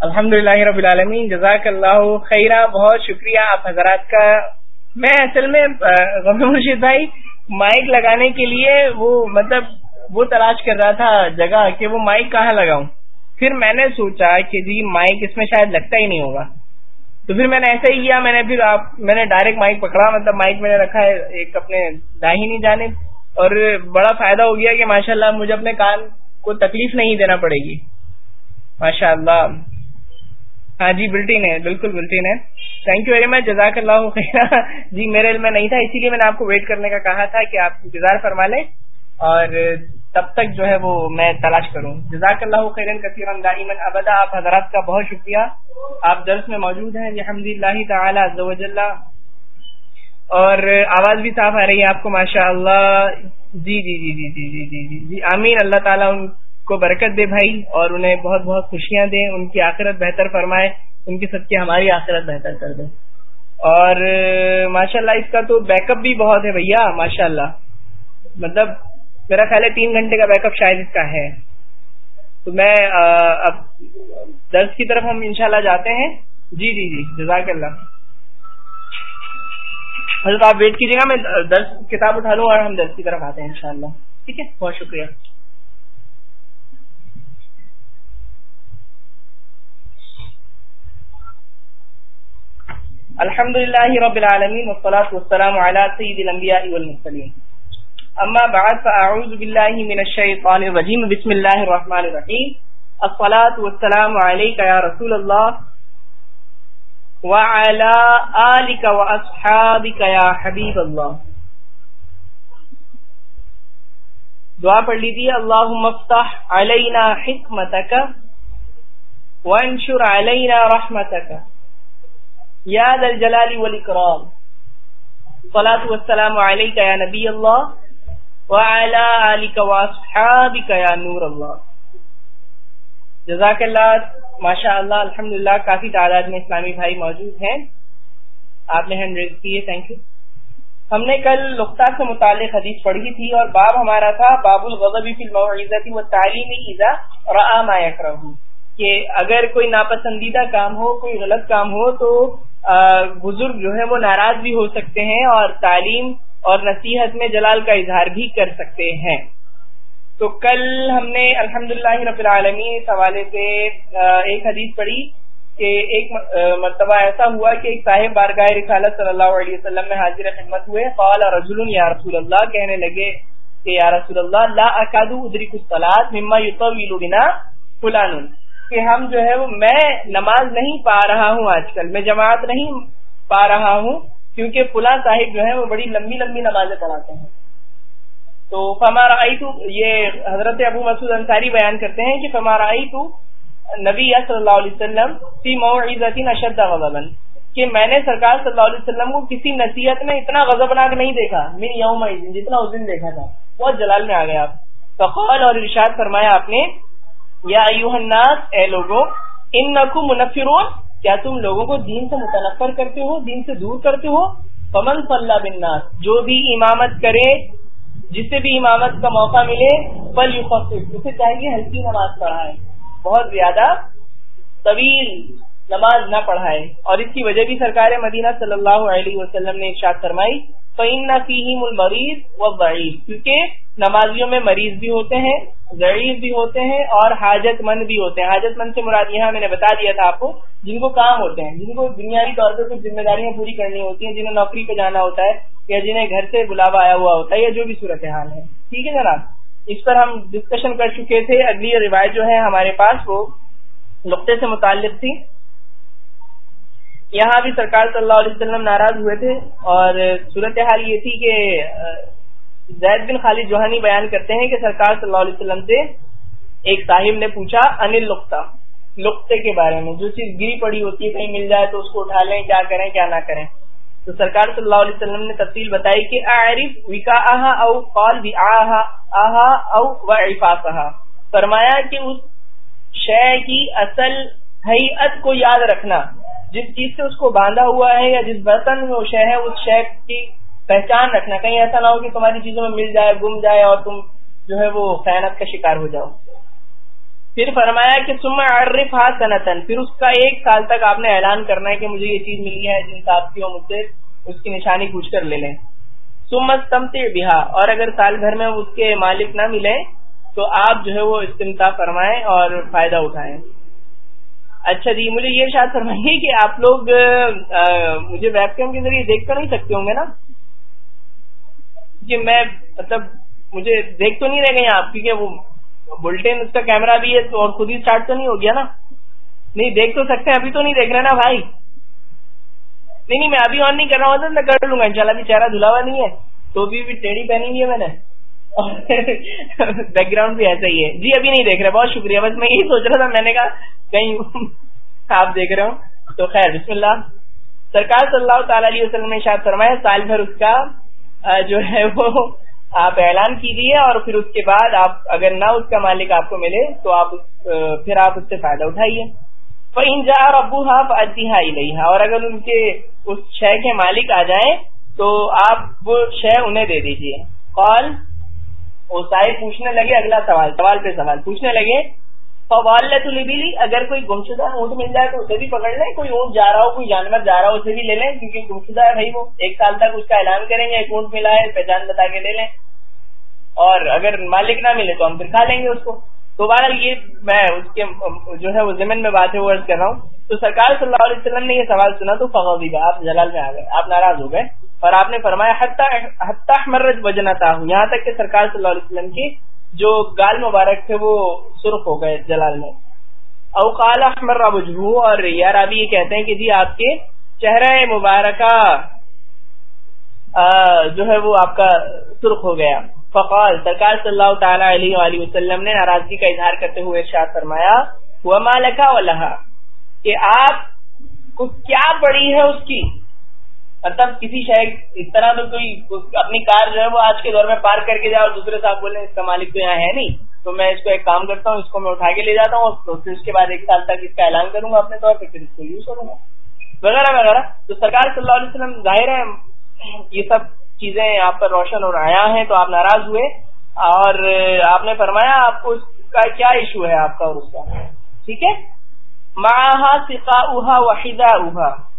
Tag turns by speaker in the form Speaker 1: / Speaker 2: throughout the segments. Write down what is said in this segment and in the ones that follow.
Speaker 1: الحمد للہ رب العالمین جزاک اللہ خیرہ، بہت شکریہ آپ حضرات کا۔ میں اصل میں مرشید بھائی، مائک لگانے کے لیے وہ مطلب وہ تلاش کر رہا تھا جگہ کہ وہ مائک کہاں لگاؤں۔ پھر میں نے سوچا کہ جی مائک اس میں شاید لگتا ہی نہیں ہوگا۔ تو پھر میں نے ایسا ہی کیا، میں نے پھر آپ، میں نے ڈائریکٹ مائک پکڑا مطلب مائک میں نے رکھا ہے ایک اپنے داہنی جانب۔ اور بڑا فائدہ ہو گیا کہ ماشاء اللہ مجھے اپنے کان کو تکلیف نہیں دینا پڑے گی۔ ماشاء اللہ ہاں جی بلٹین ہے بالکل بلٹین ہے تھینک یو ویری مچ جزاک اللہ خیر جی میرے علم میں نہیں تھا اسی لیے میں نے آپ کو ویٹ کرنے کا کہا تھا کہ آپ انتظار فرما لیں اور تب تک جو ہے وہ میں تلاش کروں جزاک اللہ خیرن کثیر ابدا آپ حضرات کا بہت شکریہ آپ درس میں موجود ہیں الحمد اللہ تعالی اور آواز بھی صاف آ رہی ہے آپ کو ماشاء اللہ جی جی جی جی جی جی جی جی جی امین اللہ تعالیٰ کو برکت دے بھائی اور انہیں بہت بہت خوشیاں دیں، ان کی آخرت بہتر فرمائے، ان کی سب کی ہماری آخرت بہتر کر دے۔ اور ماشاء اللہ اس کا تو بیک اپ بھی بہت ہے بھیا ماشاء اللہ مطلب میرا خیال ہے تین گھنٹے کا بیک اپ شاید اس کا ہے۔ تو میں اب درس کی طرف ہم انشاءاللہ جاتے ہیں۔ جی جی جی جزاک اللہ حضرت آپ ویٹ کیجیے گا، میں درس، کتاب اٹھا لوں اور ہم درس کی طرف آتے ہیں انشاءاللہ۔ ٹھیک ہے؟ بہت شکریہ۔ الحمد لله رب العالمين والصلاة والسلام على سيد الأنبياء والمرسلين أما بعد فأعوذ بالله من الشيطان الرجيم بسم الله الرحمن الرحيم الصلاة والسلام عليك يا رسول الله وعلى آلك وأصحابك يا حبيب الله دعا پر لیجیے اللهم افتح علينا حكمتك وانشر علينا رحمتك رحمتک یاد الجلالی والاکرام. صلاة والسلام علیکہ یا نبی اللہ وعلا آلکہ واصحابکہ یا نور اللہ. جزاک اللہ، ماشاء اللہ، الحمدللہ، کافی تعداد میں اسلامی بھائی موجود ہیں۔ آپ نے ہینڈ ریز کی ہے تھینک یو ہم نے کل لختہ سے متعلق حدیث پڑھی تھی اور باب ہمارا تھا باب الغضب فی الموعظت و تعلیمی اذا رآ ما یکرہو۔ کہ اگر کوئی ناپسندیدہ کام ہو، کوئی غلط کام ہو، تو بزرگ جو ہے وہ ناراض بھی ہو سکتے ہیں اور تعلیم اور نصیحت میں جلال کا اظہار بھی کر سکتے ہیں۔ تو کل ہم نے الحمد رب العالمین اس حوالے سے ایک حدیث پڑھی کہ ایک مرتبہ ایسا ہوا کہ ایک صاحب بارگاہ رسالت صلی اللہ علیہ وسلم میں حاضر خدمت ہوئے۔ قال رجل یا رسول اللہ، کہنے لگے کہ یا رسول اللہ، لا اکادو ادرک الصلاۃ مما یطول بنا فلان۔ کہ ہم جو ہے وہ میں نماز نہیں پا رہا ہوں آج کل، میں جماعت نہیں پا رہا ہوں، کیونکہ فلاں صاحب جو ہے وہ بڑی لمبی لمبی نمازیں پڑھاتے ہیں۔ تو فمارا آئی تو یہ حضرت ابو مسعود انصاری بیان کرتے ہیں کہ فمارا آئی تو نبی صلی اللہ علیہ وسلم فی موعظت اشد غضبا۔ کہ میں نے سرکار صلی اللہ علیہ وسلم کو کسی نصیحت میں اتنا غضبناک نہیں دیکھا، من یوم جتنا اس دن دیکھا تھا۔ بہت جلال میں آ گیا آپ۔ فقال اور ارشاد فرمایا آپ نے یا ایوہ الناس، اے لوگوں انکم منفرون، کیا تم لوگوں کو دین سے متنفر کرتے ہو، دین سے دور کرتے ہو؟ فمن صلی بالناس، جو بھی امامت کرے جس سے بھی امامت کا موقع ملے پل یخفف اسے چاہیے ہلکی نماز پڑھائے۔ بہت زیادہ طویل نماز نہ پڑھائے۔ اور اس کی وجہ بھی سرکار مدینہ صلی اللہ علیہ وسلم نے ارشاد فرمائی فعین فیم المریض و بعید کیونکہ نمازیوں میں مریض بھی ہوتے ہیں، ضعیف بھی ہوتے ہیں اور حاجت مند بھی ہوتے ہیں۔ حاجت مند سے مراد یہاں میں نے بتا دیا تھا آپ کو جن کو کام ہوتے ہیں، جن کو بنیادی طور پر کچھ ذمہ داریاں پوری کرنی ہوتی ہیں، جنہیں نوکری پہ جانا ہوتا ہے یا جنہیں گھر سے بلاوا آیا ہوا ہوتا ہے یا جو بھی صورت حال ہے۔ ٹھیک ہے جناب؟ اس پر ہم ڈسکشن کر چکے تھے۔ اگلی روایت جو ہے ہمارے پاس وہ نقطے سے متعلق تھی۔ یہاں بھی سرکار صلی اللہ علیہ وسلم ناراض ہوئے تھے اور صورت حال یہ تھی کہ زید بن خالد جوہانی بیان کرتے ہیں کہ سرکار صلی اللہ علیہ وسلم سے ایک صاحب نے پوچھا انل لقطہ لقطے کے بارے میں، جو چیز گری پڑی ہوتی ہے، کہیں مل جائے تو اس کو اٹھا لیں، کیا کریں، کیا نہ کریں۔ تو سرکار صلی اللہ علیہ وسلم نے تفصیل بتائی کہ، اعرف وکا آہا او قال بھی آہا آہا او و فرمایا کہ اس شے کی اصل حیعت کو یاد رکھنا۔ جس چیز سے اس کو باندھا ہوا ہے یا جس برتن میں وہ شے ہے، اس شے کی پہچان رکھنا۔ کہیں ایسا نہ ہو کہ تمہاری چیزوں میں مل جائے، گم جائے اور تم جو ہے وہ خیانت کا شکار ہو جاؤ۔ پھر فرمایا کہ سم عرف ہا سنتن پھر اس کا ایک سال تک آپ نے اعلان کرنا ہے کہ مجھے یہ چیز ملی ہے، جن صاحب کی مجھ سے اس کی نشانی پوچھ کر لے لیں۔ سمت تمتے بہا۔ اور اگر سال بھر میں اس کے مالک نہ ملے، تو آپ جو ہے وہ استمتا فرمائیں اور فائدہ اٹھائیں۔ اچھا جی مجھے یہ شاید فرمائیے کہ آپ لوگ مجھے ویب کیم کے ذریعے دیکھ تو نہیں سکتے ہوں گے نا؟ جی میں مطلب مجھے دیکھ تو نہیں رہ گئے آپ، کیونکہ وہ بلٹین اس کا کیمرہ بھی ہے تو اور خود ہی اسٹارٹ تو نہیں ہو گیا نا؟ نہیں، دیکھ تو سکتے ہیں، ابھی تو نہیں دیکھ رہے نا بھائی؟ نہیں نہیں، میں ابھی آن نہیں کر رہا ہوں، میں کر لوں گا ان شاء اللہ ابھی چہرہ دھلا ہوا نہیں ہے، تو بھی ٹیڑھی پہنی ہوئی ہے میں نے۔ بیک گراؤنڈ بھی ایسا ہی ہے۔ جی ابھی نہیں دیکھ رہے، بہت شکریہ۔ بس میں یہی سوچ رہا تھا، میں نے کہا کہیں آپ دیکھ رہے ہوں تو خیر، بسم اللہ۔ سرکار صلی اللہ تعالی علیہ وسلم نے شاید فرمایا، سال بھر اس کا جو ہے وہ آپ اعلان کیجیے اور پھر اس کے بعد آپ، اگر نہ اس کا مالک آپ کو ملے تو آپ پھر آپ اس سے فائدہ اٹھائیے۔ جا اور ابو ہاف ادیہ اور اگر ان کے اس شے کے مالک آ جائیں تو آپ وہ شے انہیں دے دیجیے کال وہ سائے پوچھنے لگے، اگلا سوال سوال پہ سوال پوچھنے لگے فوالبلی اگر کوئی گمشدہ اونٹ مل جائے تو اسے بھی پکڑ لیں، کوئی اونٹ جا رہا ہو، کوئی جانور جا رہا ہو، اسے بھی لے لیں، کیونکہ گمشدہ ہے بھائی وہ۔ ایک سال تک اس کا اعلان کریں گے، ایک اونٹ ملا ہے، پہچان بتا کے لے لیں۔ اور اگر مالک نہ ملے تو ہم پھر کھا لیں گے اس کو۔ تو بہرحال یہ میں اس کے جو ہے وہ زمین میں بات ہے، وہ عرض کر رہا ہوں۔ تو سرکار صلی اللہ علیہ وسلم نے یہ سوال سنا تو فغوی آپ جلال میں آ گئے۔ آپ ناراض ہو گئے۔ اور آپ نے فرمایا، حتیٰ مرج وجنتا ہوں یہاں تک کہ سرکار صلی اللہ علیہ وسلم کی جو گال مبارک تھے وہ سرخ ہو گئے جلال میں. اوقال احمر وجہ اور یار ابھی یہ کہتے ہیں کہ جی آپ کے چہرہ مبارکہ جو ہے وہ آپ کا سرخ ہو گیا. فقال، سرکار صلی اللہ تعالی علیہ وآلہ وسلم نے ناراضگی کا اظہار کرتے ہوئے ارشاد فرمایا وہ مالکا ولہا کہ آپ کو کیا پڑی ہے اس کی؟ مطلب کسی شہر اس طرح تو کوئی اپنی کار جو ہے وہ آج کے دور میں پارک کر کے جائے اور دوسرے صاحب بولے اس کا مالک تو یہاں ہے نہیں۔ تو میں اس کو ایک کام کرتا ہوں، اس کو میں اٹھا کے لے جاتا ہوں پھر اس کے بعد ایک سال تک اس کا اعلان کروں گا اپنے طور پہ پھر اس کو یوز کروں گا۔ وغیرہ وغیرہ۔ تو سرکار صلی اللہ علیہ وسلم، ظاہر ہے یہ سب چیزیں آپ پر روشن اور آیا ہیں تو آپ ناراض ہوئے۔ اور آپ نے فرمایا آپ کو اس کا کیا ایشو ہے آپ کا اور اس کا؟ ٹھیک ہے؟ ماہا سکا اوہا وحیدہ اوہا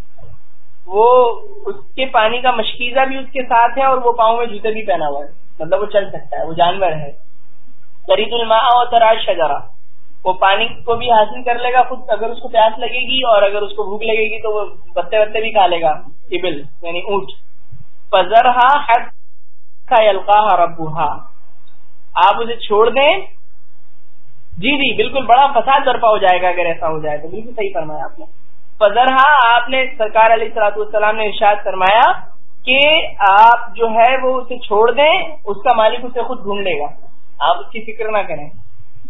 Speaker 1: وہ اس کے پانی کا مشکیزہ بھی اس کے ساتھ ہے اور وہ پاؤں میں جوتے بھی پہنا ہوا ہے۔ مطلب وہ چل سکتا ہے، وہ جانور ہے۔ قریب الماء اور تراج شجرا وہ پانی کو بھی حاصل کر لے گا خود، اگر اس کو پیاس لگے گی اور اگر اس کو بھوک لگے گی تو وہ بتے بتے بھی کھا لے گا۔ ابل یعنی اونٹ۔ پزر القاہ ربوہا آپ اسے چھوڑ دیں۔ جی جی بالکل بڑا فساد برپا ہو جائے گا اگر ایسا ہو جائے تو۔ بالکل صحیح فرمایا آپ نے۔ فضرہ آپ نے سرکار علیہ سلاۃ السلام نے ارشاد فرمایا کہ آپ جو ہے وہ اسے چھوڑ دیں، اس کا مالک اسے خود ڈھونڈ لے گا۔ آپ اس کی فکر نہ کریں۔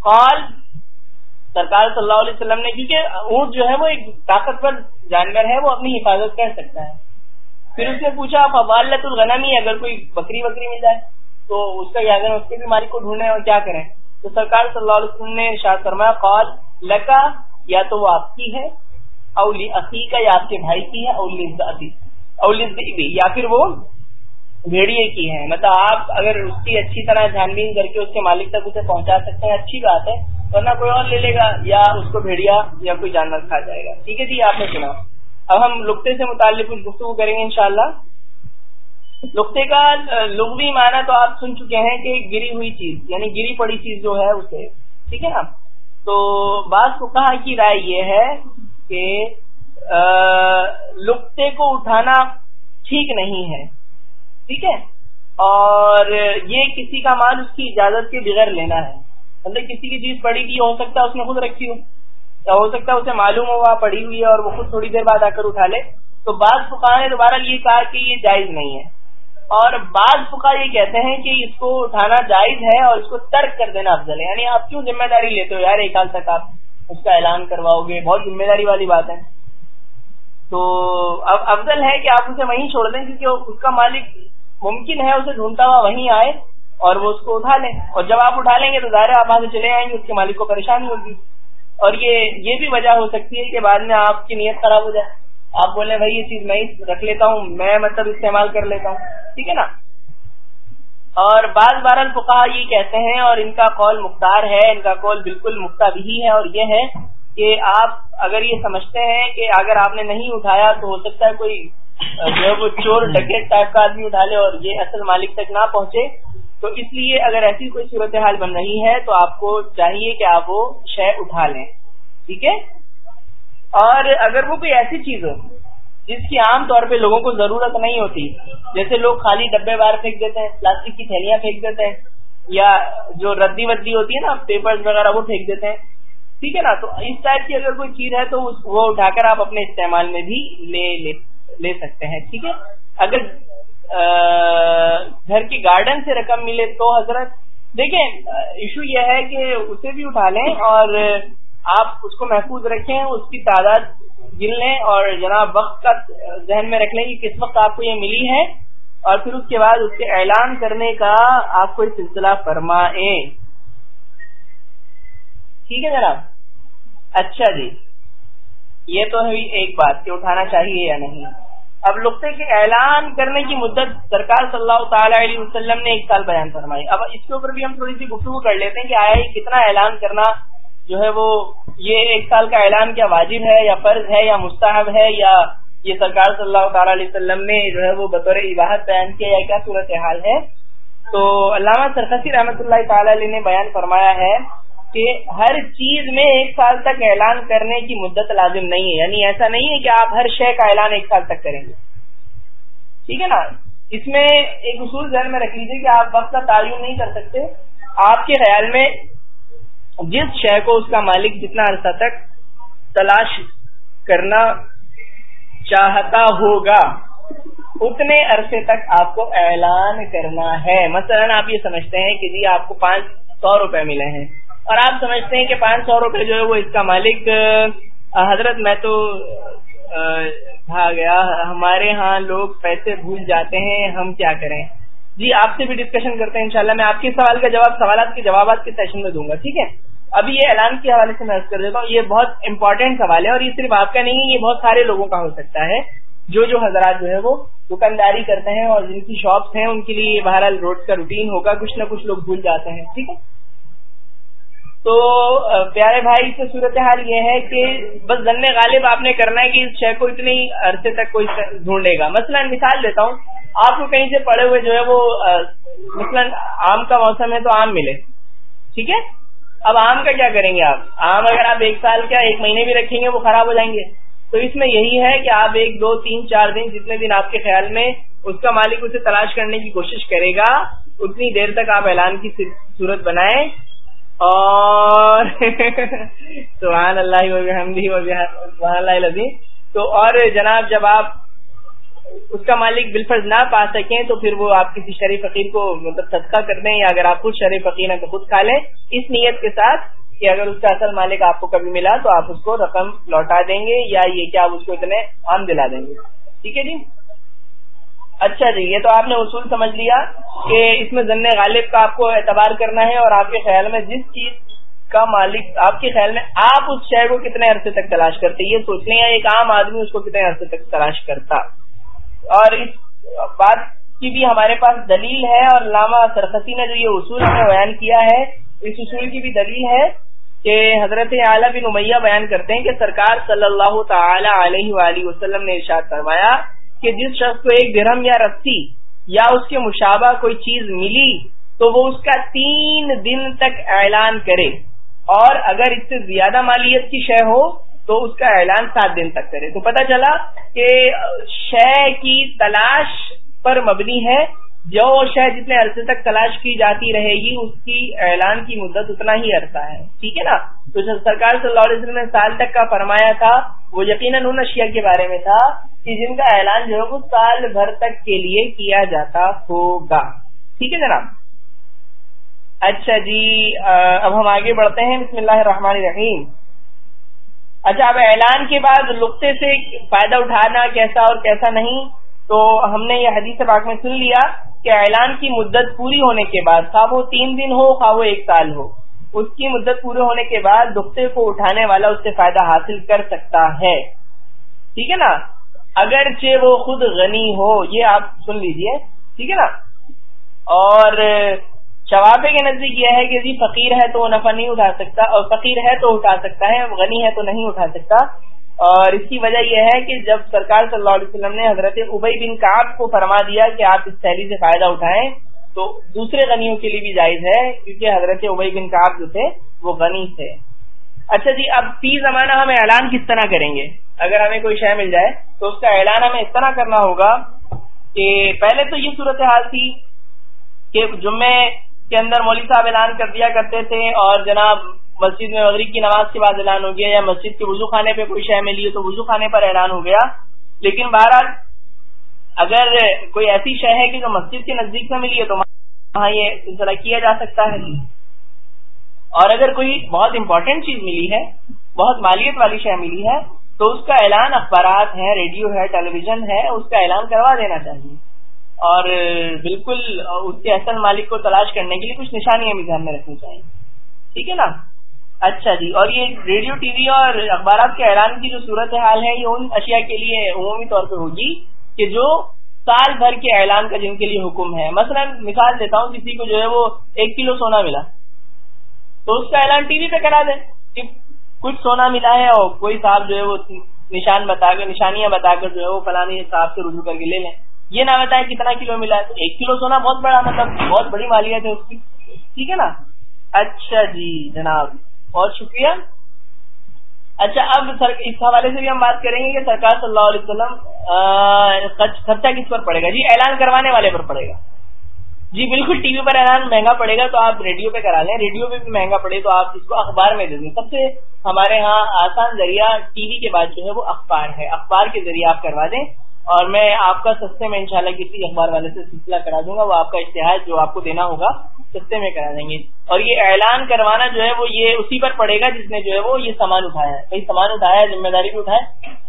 Speaker 1: قال، سرکار صلی اللہ علیہ وسلم نے، کیونکہ اونٹ جو ہے وہ ایک طاقتور جانور ہے، وہ اپنی حفاظت کر سکتا ہے۔ پھر اس نے پوچھا فوالت الغنمی اگر کوئی بکری بکری مل جائے تو اس کا اگر اس کے بھی مالک کو ڈھونڈے اور کیا کریں؟ تو سرکار صلی اللہ علیہ وسلم نے ارشاد فرمایا، قال، لکا، یا تو وہ آپ کی ہے۔ اولی عقی کا یا آپ کے بھائی کی ہے اولی یا پھر وہ بھیڑیے کی ہے مطلب آپ اگر اس کی اچھی طرح چھان بین کر کے اس کے مالک تک اسے پہنچا سکتے ہیں، اچھی بات ہے، ورنہ کوئی اور لے لے گا یا اس کو بھیڑیا یا کوئی جانور کھا جائے گا۔ ٹھیک ہے جی آپ نے سنا۔ اب ہم لکتے سے متعلق کچھ گفتگو کریں گے انشاءاللہ۔ لکتے کا لغوی معنی تو آپ سن چکے ہیں کہ گری ہوئی چیز یعنی گری پڑی چیز جو ہے اسے، ٹھیک ہے نا؟ تو بعض کو کہا کی رائے یہ ہے کہ لکتے کو اٹھانا ٹھیک نہیں ہے۔ ٹھیک ہے؟ اور یہ کسی کا مال اس کی اجازت کے بغیر لینا ہے۔ مطلب کسی کی چیز پڑی کی ہو سکتا ہے اس نے خود رکھی ہو۔ یا ہو سکتا ہے اسے معلوم ہوا پڑی ہوئی ہے اور وہ خود تھوڑی دیر بعد آ کر اٹھا لے۔ تو بعض فکا نے دوبارہ یہ کہا کہ یہ جائز نہیں ہے۔ اور بعض فکا یہ کہتے ہیں کہ اس کو اٹھانا جائز ہے اور اس کو ترک کر دینا افضل ہے۔ یعنی آپ کیوں ذمہ داری لیتے ہو؟ یار، ایک سال تک آپ اس کا اعلان کرواؤ گے، بہت ذمہ داری والی بات ہے۔ تو اب افضل ہے کہ آپ اسے وہیں چھوڑ دیں کیونکہ اس کا مالک ممکن ہے اسے ڈھونڈتا ہوا وہیں آئے اور وہ اس کو اٹھا لیں۔ اور جب آپ اٹھا لیں گے تو ظاہر آپ وہاں سے چلے آئیں گے، اس کے مالک کو پریشانی ہوگی۔ اور یہ یہ بھی وجہ ہو سکتی ہے کہ بعد میں آپ کی نیت خراب ہو جائے۔ آپ بولیں، بھائی یہ چیز میں رکھ لیتا ہوں، میں مطلب استعمال کر لیتا ہوں۔ ٹھیک ہے نا؟ اور بعض بار الفقا یہ کہتے ہیں اور ان کا قول مختار ہے، ان کا قول بالکل مختہ بھی ہے اور یہ ہے کہ آپ اگر یہ سمجھتے ہیں کہ اگر آپ نے نہیں اٹھایا تو ہو سکتا ہے کوئی جو ہے وہ چور ڈکیٹ ٹائپ کا آدمی اٹھا لے اور یہ اصل مالک تک نہ پہنچے۔ تو اس لیے اگر ایسی کوئی صورتحال بن رہی ہے تو آپ کو چاہیے کہ آپ وہ شے اٹھا لیں۔ ٹھیک ہے؟ اور اگر وہ کوئی ایسی چیز ہو جس کی عام طور پہ لوگوں کو ضرورت نہیں ہوتی۔ جیسے لوگ خالی ڈبے بار پھینک دیتے ہیں پلاسٹک کی تھیلیاں پھینک دیتے ہیں یا جو ردی ودی ہوتی ہے نا پیپر وغیرہ وہ پھینک دیتے ہیں۔ ٹھیک ہے نا؟ تو اس ٹائپ کی اگر کوئی چیز ہے تو وہ اٹھا کر آپ اپنے استعمال میں بھی لے لے, لے سکتے ہیں۔ ٹھیک ہے؟ اگر گھر کی گارڈن سے رقم ملے تو حضرت دیکھیں ایشو یہ ہے کہ اسے بھی اٹھا لیں اور آپ اس کو محفوظ رکھیں اس کی تعداد گن لیں اور جناب وقت کا ذہن میں رکھ لیں کہ کس وقت آپ کو یہ ملی ہے اور پھر اس کے بعد اس کے اعلان کرنے کا آپ کو سلسلہ فرمائیں ٹھیک ہے جناب؟ اچھا جی۔ یہ تو ہے ایک بات کہ اٹھانا چاہیے یا نہیں۔ اب لقطے کے اعلان کرنے کی مدت سرکار صلی اللہ تعالی علیہ وسلم نے ایک سال بیان فرمائی۔ اب اس کے اوپر بھی ہم تھوڑی سی گفتگو کر لیتے ہیں کہ آیا کتنا اعلان کرنا جو ہے وہ یہ ایک سال کا اعلان کیا واجب ہے یا فرض ہے یا مستحب ہے یا یہ سرکار صلی اللہ تعالی علیہ وسلم نے جو ہے وہ بطور عباہت بیان کیا یا کیا صورت حال ہے؟ تو علامہ سرکسی رحمۃ اللہ تعالی علیہ نے بیان فرمایا ہے کہ ہر چیز میں ایک سال تک اعلان کرنے کی مدت لازم نہیں ہے۔ یعنی ایسا نہیں ہے کہ آپ ہر شے کا اعلان ایک سال تک کریں گے۔ ٹھیک ہے نا؟ اس میں ایک اصول ذہن میں رکھ لیجیے کہ آپ وقت کا تعین نہیں کر سکتے۔ آپ کے خیال میں جس شے کو اس کا مالک جتنا عرصہ تک تلاش کرنا چاہتا ہوگا، اتنے عرصے تک آپ کو اعلان کرنا ہے۔ مثلا آپ یہ سمجھتے ہیں کہ جی آپ کو پانچ سو روپے ملے ہیں۔ اور آپ سمجھتے ہیں کہ پانچ سو روپے جو ہے وہ اس کا مالک حضرت میں تو گیا، ہمارے ہاں لوگ پیسے بھول جاتے ہیں، ہم کیا کریں؟ جی آپ سے بھی ڈسکشن کرتے ہیں، انشاءاللہ میں آپ کے سوال کا جواب، سوالات کے جوابات کے سیشن میں دوں گا، ٹھیک ہے؟ ابھی یہ اعلان کے حوالے سے میں کر دیتا ہوں، یہ بہت امپورٹنٹ سوال ہے اور یہ صرف آپ کا نہیں ہے یہ بہت سارے لوگوں کا ہو سکتا ہے۔ جو جو حضرات جو ہے وہ دکانداری کرتے ہیں اور جن کی شاپس ہیں، ان کے لیے بہرحال روڈ کا روٹین ہوگا، کچھ نہ کچھ لوگ بھول جاتے ہیں، ٹھیک ہے؟ تو پیارے بھائی سے صورتحال یہ ہے کہ بس ذن غالب آپ نے کرنا ہے کہ اس شے کو اتنے عرصے تک کوئی ڈھونڈے گا۔ مثلا مثال دیتا ہوں، آپ کو کہیں سے پڑے ہوئے جو ہے وہ مثلا آم کا موسم ہے تو آم ملے۔ ٹھیک ہے؟ اب آم کا کیا کریں گے آپ؟ آم اگر آپ ایک سال کیا ایک مہینے بھی رکھیں گے، وہ خراب ہو جائیں گے۔ تو اس میں یہی ہے کہ آپ ایک، دو، تین، چار دن جتنے دن آپ کے خیال میں اس کا مالک اسے تلاش کرنے کی کوشش کرے گا، اتنی دیر تک آپ اعلان کی صورت بنائیں۔ اور سبحان اللہ سبحان اللہ تو اور جناب جب آپ اس کا مالک بالفرض نہ پا سکیں تو پھر وہ آپ کسی شریف فقیر کو مطلب صدقہ کر دیں یا اگر آپ خود شریف فقیر ہیں تو خود کھا لیں۔ اس نیت کے ساتھ کہ اگر اس کا اصل مالک آپ کو کبھی ملا تو آپ اس کو رقم لوٹا دیں گے یا یہ کہ آپ اس کو اتنے عام دلا دیں گے۔ ٹھیک ہے جی؟ اچھا جی یہ تو آپ نے اصول سمجھ لیا کہ اس میں ذن غالب کا آپ کو اعتبار کرنا ہے اور آپ کے خیال میں جس چیز کا مالک، آپ کے خیال میں آپ اس شہر کو کتنے عرصے تک تلاش کرتے؟ یہ سوچ لیں، ایک عام آدمی اس کو کتنے عرصے تک تلاش کرتا؟ اور اس بات کی بھی ہمارے پاس دلیل ہے اور علامہ سرخسی نے جو یہ اصول ہمیں بیان کیا ہے، اس اصول کی بھی دلیل ہے کہ حضرت اعلیٰ بن امیہ بیان کرتے ہیں کہ سرکار صلی اللہ تعالی علیہ وآلہ وسلم نے ارشاد فرمایا کہ جس شخص کو ایک درہم یا رسی یا اس کے مشابہ کوئی چیز ملی تو وہ اس کا تین دن تک اعلان کرے اور اگر اس سے زیادہ مالیت کی شے ہو تو اس کا اعلان سات دن تک کرے۔ تو پتہ چلا کہ شے کی تلاش پر مبنی ہے جو شے جتنے عرصے تک تلاش کی جاتی رہے گی، اس کی اعلان کی مدت اتنا ہی عرصہ ہے۔ ٹھیک ہے نا؟ تو سرکار صلی اللہ علیہ وسلم نے سال تک کا فرمایا تھا، وہ یقیناً ان اشیاء کے بارے میں تھا کہ جن کا اعلان جو ہے وہ سال بھر تک کے لیے کیا جاتا ہوگا۔ ٹھیک ہے جناب؟ اچھا جی اب ہم آگے بڑھتے ہیں۔ بسم اللہ الرحمن الرحیم۔ اچھا اب اعلان کے بعد لقطے سے فائدہ اٹھانا کیسا اور کیسا نہیں؟ تو ہم نے یہ حدیث پاک میں سن لیا کہ اعلان کی مدت پوری ہونے کے بعد، خواہ وہ تین دن ہو، خواہ وہ ایک سال ہو، اس کی مدت پورے ہونے کے بعد دکھتے کو اٹھانے والا اس سے فائدہ حاصل کر سکتا ہے۔ ٹھیک ہے نا؟ اگرچہ وہ خود غنی ہو، یہ آپ سن لیجیے۔ ٹھیک ہے نا؟ اور شوابے کے نزدیک یہ ہے کہ جی فقیر ہے تو وہ نفع نہیں اٹھا سکتا، اور فقیر ہے تو اٹھا سکتا ہے، غنی ہے تو نہیں اٹھا سکتا۔ اور اس کی وجہ یہ ہے کہ جب سرکار صلی اللہ علیہ وسلم نے حضرت ابئی بن کاب کو فرما دیا کہ آپ اس تحریر سے فائدہ اٹھائیں، تو دوسرے غنیوں کے لیے بھی جائز ہے، کیونکہ حضرت ابئی بن کاب جو تھے، وہ غنی تھے۔ اچھا جی اب فی زمانہ ہم اعلان کس طرح کریں گے؟ اگر ہمیں کوئی شے مل جائے، تو اس کا اعلان ہمیں اس طرح کرنا ہوگا کہ پہلے تو یہ صورتحال تھی کہ جمعے کے اندر مولوی صاحب اعلان کر دیا کرتے تھے اور جناب مسجد میں مغرب کی نماز کے بعد اعلان ہو گیا یا مسجد کے وضو خانے پہ کوئی شے ملی تو وضو خانے پر اعلان ہو گیا۔ لیکن بہرحال اگر کوئی ایسی شے ہے کہ جو مسجد کے نزدیک سے ملی ہے تو وہاں یہ سلسلہ کیا جا سکتا ہے۔ اور اگر کوئی بہت امپورٹینٹ چیز ملی ہے، بہت مالیت والی شے ملی ہے، تو اس کا اعلان اخبارات ہے ریڈیو ہے ٹیلی ویژن ہے، اس کا اعلان کروا دینا چاہیے۔ اور بالکل اس کے اصل مالک کو تلاش کرنے کے لیے کچھ نشانیاں بھی دھیان میں رکھنی چاہیے۔ ٹھیک ہے نا؟ اچھا جی اور یہ ریڈیو ٹی وی اور اخبارات کے اعلان کی جو صورت حال ہے، یہ ان اشیاء کے لیے عمومی طور پہ ہوگی کہ جو سال بھر کے اعلان کا جن کے لیے حکم ہے۔ مثلا مثال دیتا ہوں، کسی کو جو ہے وہ ایک کلو سونا ملا، تو اس کا اعلان ٹی وی پہ کرا دیں۔ کہ کچھ سونا ملا ہے اور کوئی صاحب جو ہے وہ نشان بتا کر نشانیاں بتا کر جو ہے وہ فلانی صاحب سے رجوع کر کے لے لیں۔ یہ نہ بتائیں کتنا کلو ملا ہے۔ تو ایک کلو سونا بہت بڑا مطلب بہت بڑی مالیت ہے اس کی۔ ٹھیک ہے نا؟ اچھا جی جناب۔ بہت شکریہ۔ اچھا اب اس حوالے سے بھی ہم بات کریں گے کہ سرکار صلی اللہ علیہ وسلم خرچہ کس پر پڑے گا؟ جی اعلان کروانے والے پر پڑے گا۔ جی بالکل ٹی وی پر اعلان مہنگا پڑے گا تو آپ ریڈیو پہ کرا لیں۔ ریڈیو پہ بھی مہنگا پڑے تو آپ اس کو اخبار میں دے دیں۔ سب سے ہمارے ہاں آسان ذریعہ ٹی وی کے بعد جو ہے وہ اخبار ہے۔ اخبار کے ذریعے آپ کروا دیں۔ اور میں آپ کا سستے میں انشاءاللہ کسی اخبار والے سے سلسلہ کرا دوں گا، وہ آپ کا اشتہار جو آپ کو دینا ہوگا، سستے میں کرا دیں گے۔ اور یہ اعلان کروانا جو ہے، وہ یہ اسی پر پڑے گا جس نے جو ہے، وہ یہ سامان اٹھایا ہے۔ کہیں سامان اٹھایا ہے، ذمہ داری بھی اٹھائے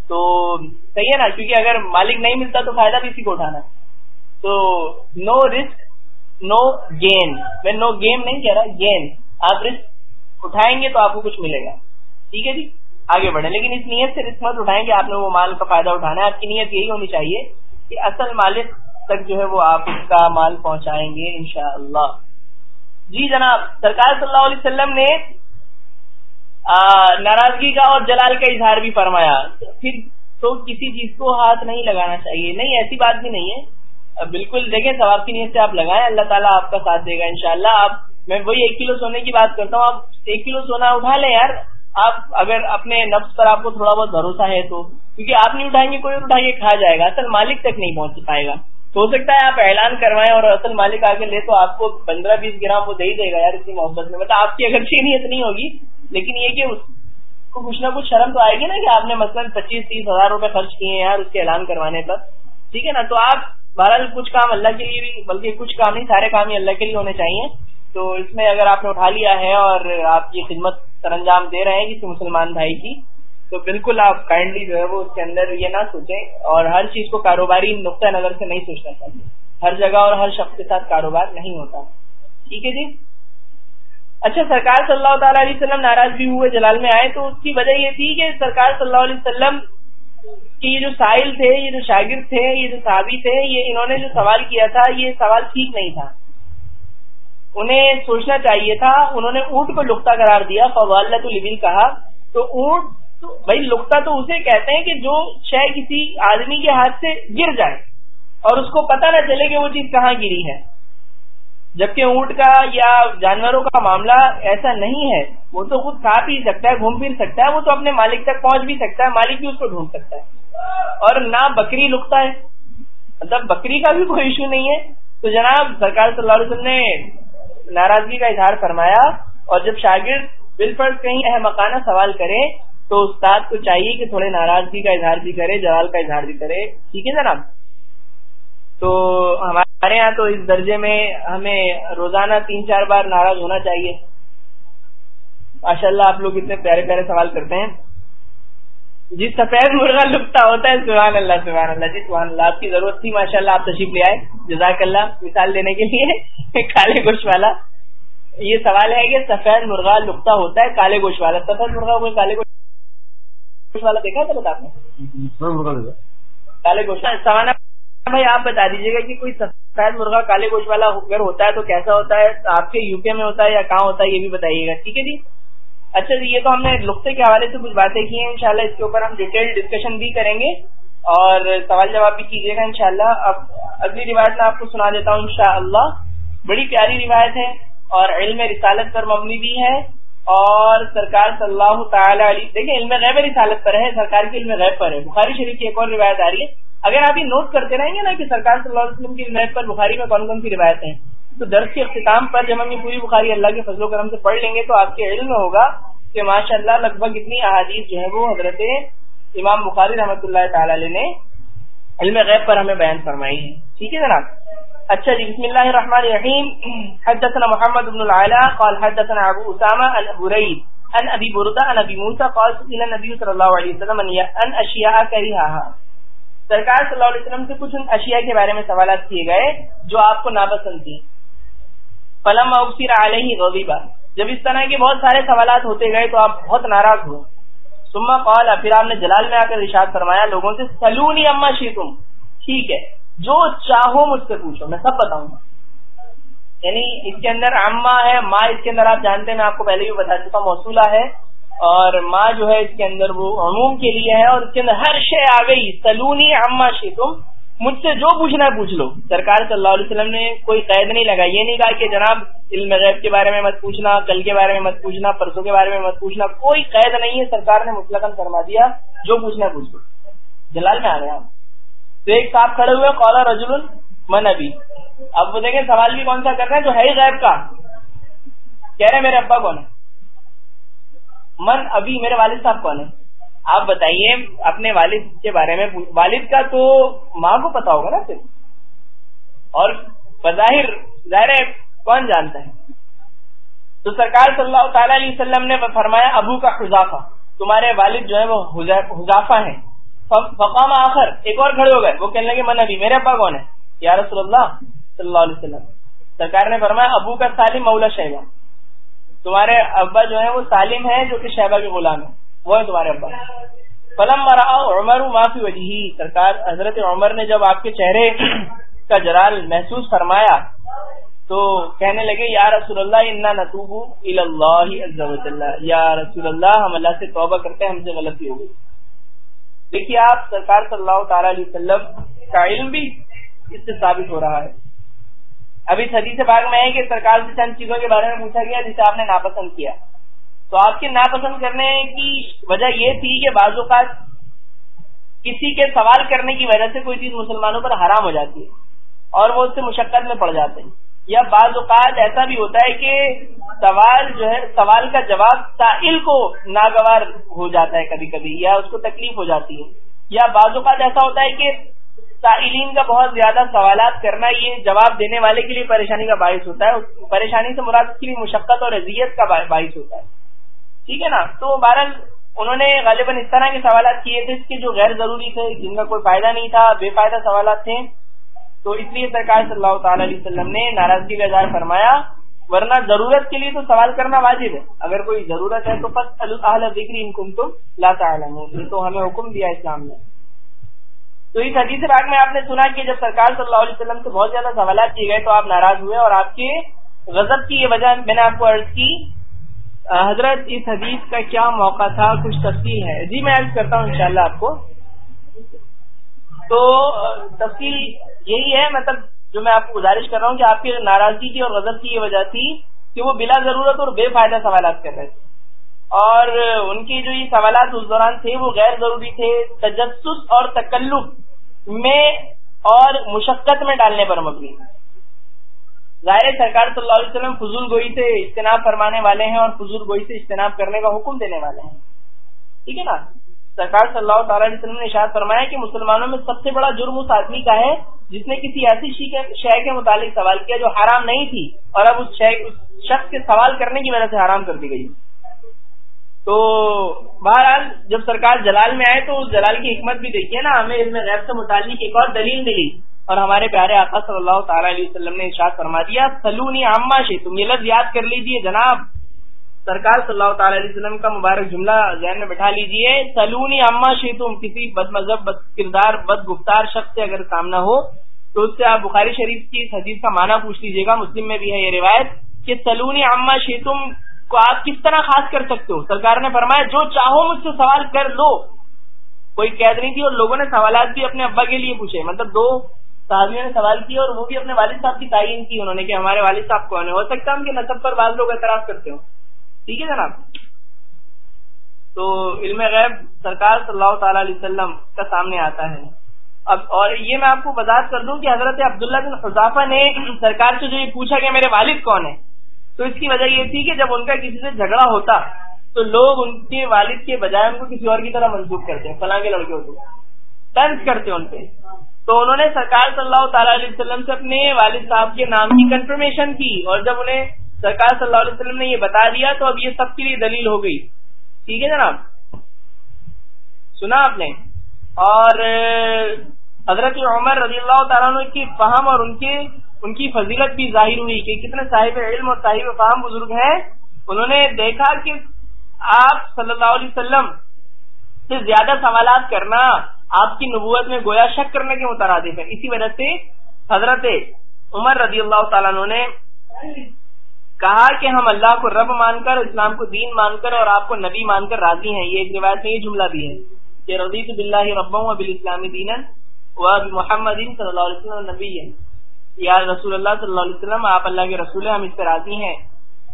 Speaker 1: تو صحیح ہے نا؟ کیونکہ اگر مالک نہیں ملتا تو فائدہ بھی اسی کو اٹھانا ہے۔ تو نو رسک نو گین میں نو گیم نہیں کہہ رہا گین آپ رسک اٹھائیں گے تو آپ کو کچھ ملے گا۔ ٹھیک ہے جی؟ آگے بڑھیں۔ لیکن اس نیت سے رسک مت اٹھائیں گے آپ نے وہ مال کا فائدہ اٹھانا ہے۔ آپ کی نیت یہی ہونی چاہیے کہ اصل مالک تک جو ہے وہ آپ کا مال پہنچائیں گے انشاءاللہ۔ جی جناب، سرکار صلی اللہ علیہ وسلم نے ناراضگی کا اور جلال کا اظہار بھی فرمایا۔ پھر تو کسی چیز کو ہاتھ نہیں لگانا چاہیے۔ نہیں، ایسی بات بھی نہیں ہے۔ بالکل دیکھیں، ثواب کی نیت سے آپ لگائیں، اللہ تعالیٰ آپ کا ساتھ دے گا انشاءاللہ۔ آپ، میں وہی ایک کلو سونے کی بات کرتا ہوں۔ آپ ایک کلو سونا اٹھا لیں یار۔ آپ اگر اپنے نفس پر آپ کو تھوڑا بہت بھروسہ ہے تو، کیونکہ آپ نہیں اٹھائیں گے، کوئی اٹھا کے کھا جائے گا، اصل مالک تک نہیں پہنچ پائے گا۔ تو ہو سکتا ہے آپ اعلان کروائیں اور اصل مالک آگے لے تو آپ کو پندرہ بیس گرام وہ دے ہی دے گا یار اتنی محبت میں۔ مطلب آپ کی اگر چھ نیت نہیں ہوگی، لیکن یہ کہ اس کو کچھ نہ کچھ شرم تو آئے گی نا کہ آپ نے مثلاً پچیس تیس ہزار روپے خرچ کیے ہیں یار اس کے اعلان کروانے پر۔ ٹھیک ہے نا؟ تو آپ بہرحال کچھ کام اللہ کے لیے بھی، بلکہ کچھ کام نہیں، سارے کام ہی اللہ کے لیے ہونے چاہیے۔ تو اس میں اگر آپ نے اٹھا لیا ہے اور آپ کی خدمت سر انجام دے رہے ہیں کسی مسلمان بھائی کی، تو بالکل آپ کائنڈلی جو ہے وہ اس کے اندر یہ نہ سوچیں اور ہر چیز کو کاروباری نقطۂ نظر سے نہیں سوچنا چاہیے۔ ہر جگہ اور ہر شخص کے ساتھ کاروبار نہیں ہوتا۔ ٹھیک ہے جی؟ اچھا سرکار صلی اللہ تعالیٰ علیہ وسلم ناراض بھی ہوئے جلال میں آئے تو اس کی وجہ یہ تھی کہ سرکار صلی اللہ علیہ وسلم کی یہ جو ساحل تھے، یہ جو شاگرد تھے، یہ جو صحابی تھے، یہ انہوں نے جو سوال کیا تھا، یہ سوال ٹھیک نہیں تھا۔ انہیں سوچنا چاہیے تھا، انہوں نے اونٹ کو لکتا قرار دیا فوال البل کہا۔ تو اونٹ بھائی لکتا تو اسے کہتے ہیں کہ جو شے کسی آدمی کے ہاتھ سے گر جائے اور اس کو پتہ نہ چلے کہ وہ چیز کہاں گری ہے۔ جبکہ اونٹ کا یا جانوروں کا معاملہ ایسا نہیں ہے، وہ تو خود کھا پی سکتا ہے، گھوم پھر سکتا ہے، وہ تو اپنے مالک تک پہنچ بھی سکتا ہے، مالک بھی اس کو ڈھونڈ سکتا ہے۔ اور نہ بکری لکتا ہے۔ مطلب بکری کا بھی کوئی ایشو نہیں ہے۔ تو جناب سرکار صلی اللہ علیہ وسلم نے ناراضگی کا اظہار فرمایا اور جب شاگرد بالفرض کہیں احمقانہ سوال کرے تو استاد کو چاہیے کہ تھوڑے ناراضگی کا اظہار بھی کرے، جلال کا اظہار بھی کرے۔ ٹھیک ہے جناب؟ تو ہمارے یہاں تو اس درجے میں ہمیں روزانہ تین چار بار ناراض ہونا چاہیے۔ ماشاء اللہ آپ لوگ اتنے پیارے پیارے سوال کرتے ہیں۔ جی سفید مرغا لکتا ہوتا ہے سبحان اللہ سبحان اللہ۔ جی سبحان اللہ آپ کی ضرورت تھی ماشاء اللہ آپ تشریف لے آئے۔ جزاک اللہ مثال دینے کے لیے کالے گوشت والا۔ یہ سوال ہے کہ سفید مرغا لکتا ہوتا ہے کالے گوشت والا۔ سفید مرغا کوئی کالے گوشت والا دیکھا تھا بتا آپ نے کالے گوشت سوانا بھائی آپ بتا دیجیے گا کہ کوئی سفید مرغا کالے گوشت والا اگر ہوتا ہے تو کیسا ہوتا ہے؟ آپ کے یو کے میں ہوتا ہے یا کہاں ہوتا ہے یہ بھی بتائیے گا۔ ٹھیک ہے جی؟ اچھا جی یہ تو ہم نے نقطے کے حوالے سے کچھ باتیں کی ہیں، انشاءاللہ اس کے اوپر ہم ڈیٹیل ڈسکشن بھی کریں گے اور سوال جواب بھی کیجیے گا انشاءاللہ۔ اب اگلی روایت میں آپ کو سنا دیتا ہوں انشاءاللہ۔ بڑی پیاری روایت ہے اور علم رسالت پر مبنی بھی ہے اور سرکار صلی اللہ تعالی علیہ دیکھیں، علم غیب رسالت پر ہے، سرکار کے علم غیب پر ہے۔ بخاری شریف کی ایک اور روایت آ رہی ہے۔ اگر آپ یہ نوٹ کرتے رہیں گے نا کہ سرکار صلی اللہ علیہ وسلم کی روایت پر بخاری میں کون کون سی روایت ہیں؟ تو درس کے اختتام پر جب ہم یہ پوری بخاری اللہ کے فضل و کرم سے پڑھ لیں گے تو آپ کے علم میں ہوگا کہ ماشاء اللہ لگ بھگ اتنی احادیث جو ہے وہ حضرت امام بخاری رحمۃ اللہ تعالی علیہ نے علم غیب پر ہمیں بیان فرمائی ہے ٹھیک ہے جناب؟ اچھا جی بسم اللہ الرحمن الرحیم۔ حدثنا محمد بن العلا قال حدثنا ابو اسامہ عن برید عن ابی بردہ عن ابی موسیٰ قال سئل النبی صلی اللہ علیہ وسلم ان اشیاء کریہاها سرکار صلی اللہ علیہ وسلم سے کچھ اشیاء کے بارے میں سوالات کیے گئے جو آپ کو ناپسند تھی فلم اوسیر علیہ غضبہ جب اس طرح کے بہت سارے سوالات ہوتے گئے تو آپ بہت ناراض ہوئے۔ سما قال، پھر آپ نے جلال میں آ کر ارشاد فرمایا، لوگوں سے سلونی اما شیتم ٹھیک ہے، جو چاہو مجھ سے پوچھو، میں سب بتاؤں گا۔ یعنی اس کے اندر اما ہے، ماں اس کے اندر آپ جانتے ہیں، میں آپ کو پہلے بھی بتا چکا موصولہ ہے۔ اور ماں جو ہے اس کے اندر وہ عموم کے لیے ہے، اور اس کے اندر ہر شے آ گئی۔ سلونی اما شی تم مجھ سے جو پوچھنا ہے پوچھ لو۔ سرکار صلی اللہ علیہ وسلم نے کوئی قید نہیں لگا یہ نہیں کہا کہ جناب علم غیب کے بارے میں مت پوچھنا، کل کے بارے میں مت پوچھنا، پرسوں کے بارے میں مت پوچھنا، کوئی قید نہیں ہے۔ سرکار نے مطلق فرما دیا، جو پوچھنا ہے پوچھ لو۔ جلال میں آ گیا تو ایک صاحب کھڑے ہوئے قولا رجل من ابھی اب وہ دیکھیں، سوال بھی کون سا کر رہے ہیں جو ہے غیب کا۔ کہہ رہے میرے ابا کون ہے من ابھی میرے والد صاحب کون ہے آپ بتائیے، اپنے والد کے بارے میں، والد کا تو ماں کو پتا ہوگا نا صرف اور بظاہر، ظاہر کون جانتا ہے؟ تو سرکار صلی اللہ تعالی علیہ وسلم نے فرمایا، ابو کا حضافہ تمہارے والد جو ہے وہ حضافہ ہیں۔ فقام آخر، ایک اور کھڑے ہو گئے۔ وہ کہنے لگے من ابھی میرے ابا کون ہے یا رسول اللہ صلی اللہ علیہ وسلم۔ سرکار نے فرمایا، ابو کا سالم مولا شہبہ تمہارے ابا جو ہے وہ سالم ہے جو کہ شہبہ کے غلام ہے وہ ہے تمہارے ابا۔ فلم عمر معافی وجہ سرکار حضرت عمر نے جب آپ کے چہرے کا جلال محسوس فرمایا تو کہنے لگے، یا رسول اللہ، انا نتوب اللہ یا رسول اللہ، ہم اللہ سے توبہ کرتے ہیں، ہم سے غلطی ہو گئی۔ دیکھیے آپ سرکار صلی اللہ تعالی علیہ وسلم کا علم بھی اس سے ثابت ہو رہا ہے۔ ابھی حدیث باغ میں ہے کہ سرکار سے چند چیزوں کے بارے میں پوچھا گیا، جسے آپ نے ناپسند کیا۔ تو آپ کے ناپسند کرنے کی وجہ یہ تھی کہ بعض اوقات کسی کے سوال کرنے کی وجہ سے کوئی چیز مسلمانوں پر حرام ہو جاتی ہے اور وہ اس سے مشقت میں پڑ جاتے ہیں۔ یا بعض اوقات ایسا بھی ہوتا ہے کہ سوال جو ہے، سوال کا جواب سائل کو ناگوار ہو جاتا ہے کبھی کبھی یا اس کو تکلیف ہو جاتی ہے۔ یا بعض اوقات ایسا ہوتا ہے کہ سائلین کا بہت زیادہ سوالات کرنا یہ جواب دینے والے کے لیے پریشانی کا باعث ہوتا ہے۔ پریشانی سے مراد کی مشقت اور اذیت کا باعث ہوتا ہے۔ ٹھیک ہے نا؟ تو بہرحال انہوں نے غالباً اس طرح کے سوالات کیے تھے اس کے جو غیر ضروری تھے، جن کا کوئی فائدہ نہیں تھا، بے فائدہ سوالات تھے۔ تو اس لیے سرکار صلی اللہ تعالی علیہ وسلم نے ناراضگی کا اظہار فرمایا۔ ورنہ ضرورت کے لیے تو سوال کرنا واجب ہے۔ اگر کوئی ضرورت ہے تو بس ذکری ان کم تم لاتا تو ہمیں حکم دیا اسلام نے۔ تو اس حدیث باغ میں آپ نے سنا کہ جب سرکار صلی اللہ علیہ وسلم سے بہت زیادہ سوالات کیے گئے تو آپ ناراض ہوئے اور آپ کے غضب کی یہ وجہ میں نے آپ کو عرض کی حضرت، اس حدیث کا کیا موقع تھا؟ کچھ تفصیل ہے۔ جی میں عرض کرتا ہوں انشاءاللہ آپ کو۔ تو تفصیل یہی ہے مطلب جو میں آپ کو گزارش کر رہا ہوں کہ آپ کی ناراضگی کی اور غضب کی یہ وجہ تھی کہ وہ بلا ضرورت اور بے فائدہ سوالات کر رہے تھے۔ اور ان کی جو یہ سوالات اس دوران تھے، وہ غیر ضروری تھے۔ تجسس اور تکلف میں اور مشقت میں ڈالنے پر مبنی۔ ظاہر سرکار صلی اللہ علیہ وسلم فضول گوئی سے اجتناب فرمانے والے ہیں اور فضول گوئی سے اجتناب کرنے کا حکم دینے والے ہیں۔ ٹھیک ہے نا؟ سرکار صلی اللہ تعالی علیہ وسلم نے اشاعت فرمایا کہ مسلمانوں میں سب سے بڑا جرم اس آدمی کا ہے جس نے کسی ایسی شے کے متعلق سوال کیا جو حرام نہیں تھی اور اب اس شخص کے سوال کرنے کی وجہ سے حرام کر دی گئی۔ تو بہرحال جب سرکار جلال میں آئے تو اس جلال کی حکمت بھی دیکھیے نا، ہمیں علم غیب سے متعلق ایک اور دلیل ملی۔ اور ہمارے پیارے آقا صلی اللہ تعالی علیہ وسلم نے ارشاد فرما دیا، سلونی عامہ سے تم یہ لفظ یاد کر لیجیے جناب۔ سرکار صلی اللہ تعالی علیہ وسلم کا مبارک جملہ ذہن میں بٹھا لیجیے۔ سلونی اما شی تم کسی بد مذہب، بد کردار، بد گفتار شخص سے اگر سامنا ہو، تو اس سے آپ بخاری شریف کی اس حدیث کا معنی پوچھ لیجیے گا، مسلم میں بھی ہے یہ روایت کہ سلونی اما شی تم کو آپ کس طرح خاص کر سکتے ہو؟ سرکار نے فرمایا، جو چاہو مجھ سے سوال کر لو۔ کوئی قید نہیں تھی اور لوگوں نے سوالات بھی اپنے ابا کے لیے پوچھے۔ مطلب دو صحابیوں نے سوال کیا اور وہ بھی اپنے والد صاحب کی تعین کی انہوں نے کہ ہمارے والد صاحب کون ہے ہو سکتا ہے ان کے نصب پر بعض لوگ اعتراف کرتے ہو ٹھیک ہے جناب؟ تو علم غیب سرکار صلی اللہ تعالی علیہ وسلم کا سامنے آتا ہے۔ اب اور یہ میں آپ کو وضاحت کر دوں کہ حضرت عبداللہ بن خضافہ نے سرکار سے جو یہ پوچھا کہ میرے والد کون ہے تو اس کی وجہ یہ تھی کہ جب ان کا کسی سے جھگڑا ہوتا، تو لوگ ان کے والد کے بجائے ان کو کسی اور کی طرح منسوخ کرتے ہیں، فلاں کے لڑکے ہوتے ٹنس کرتے ان پہ۔ تو انہوں نے سرکار صلی اللہ تعالی علیہ وسلم سے اپنے والد صاحب کے نام کی کنفرمیشن کی اور جب انہیں سرکار صلی اللہ علیہ وسلم نے یہ بتا دیا تو اب یہ سب کے لیے دلیل ہو گئی۔ ٹھیک ہے جناب؟ سنا آپ نے؟ اور حضرت عمر رضی اللہ تعالیٰ عنہ کی فہم اور ان کے ان کی فضیلت بھی ظاہر ہوئی کہ کتنے صاحب علم اور صاحب فہم بزرگ ہیں۔ انہوں نے دیکھا کہ آپ صلی اللہ علیہ وسلم سے زیادہ سوالات کرنا آپ کی نبوت میں گویا شک کرنے کے مترادف ہے اسی وجہ سے حضرت عمر رضی اللہ تعالیٰ عنہ نے کہا کہ ہم اللہ کو رب مان کر، اسلام کو دین مان کر اور آپ کو نبی مان کر راضی ہیں۔ یہ ایک روایت میں یہ جملہ بھی ہے کہ رضی بلّہ رب ابل اسلامی دین و محمد صلی اللہ علیہ وسلم نبی ہے یا رسول اللہ صلی اللہ علیہ وسلم، آپ اللہ کے رسول ہم اس سے راضی ہیں۔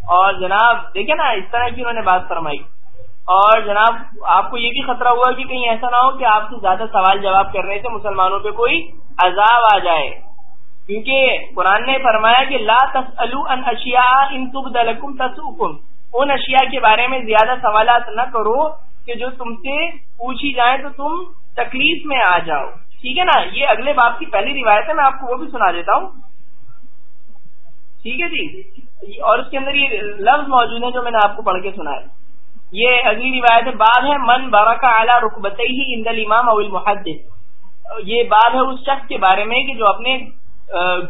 Speaker 1: اور جناب، دیکھیں نا، اس طرح کی انہوں نے بات فرمائی۔ اور جناب، آپ کو یہ بھی خطرہ ہوا کہ کہیں ایسا نہ ہو کہ آپ سے زیادہ سوال جواب کرنے سے مسلمانوں پہ کوئی عذاب آ جائے۔ کیونکہ قرآن نے فرمایا کہ لا ان اشیاء ان تسؤکم ان اشیاء کے بارے میں زیادہ سوالات نہ کرو کہ جو تم سے پوچھی جائیں تو تم تکلیف میں آ جاؤ۔ ٹھیک ہے نا؟ یہ اگلے باپ کی پہلی روایت ہے، میں آپ کو وہ بھی سنا دیتا ہوں۔ ٹھیک ہے جی؟ اور اس کے اندر یہ لفظ موجود ہے جو میں نے آپ کو پڑھ کے سنا ہے یہ اگلی روایت ہے، باب ہے، من بارہ اعلیٰ رقبت ہی اندل امام اول محدث یہ باب ہے اس شخص کے بارے میں کہ جو اپنے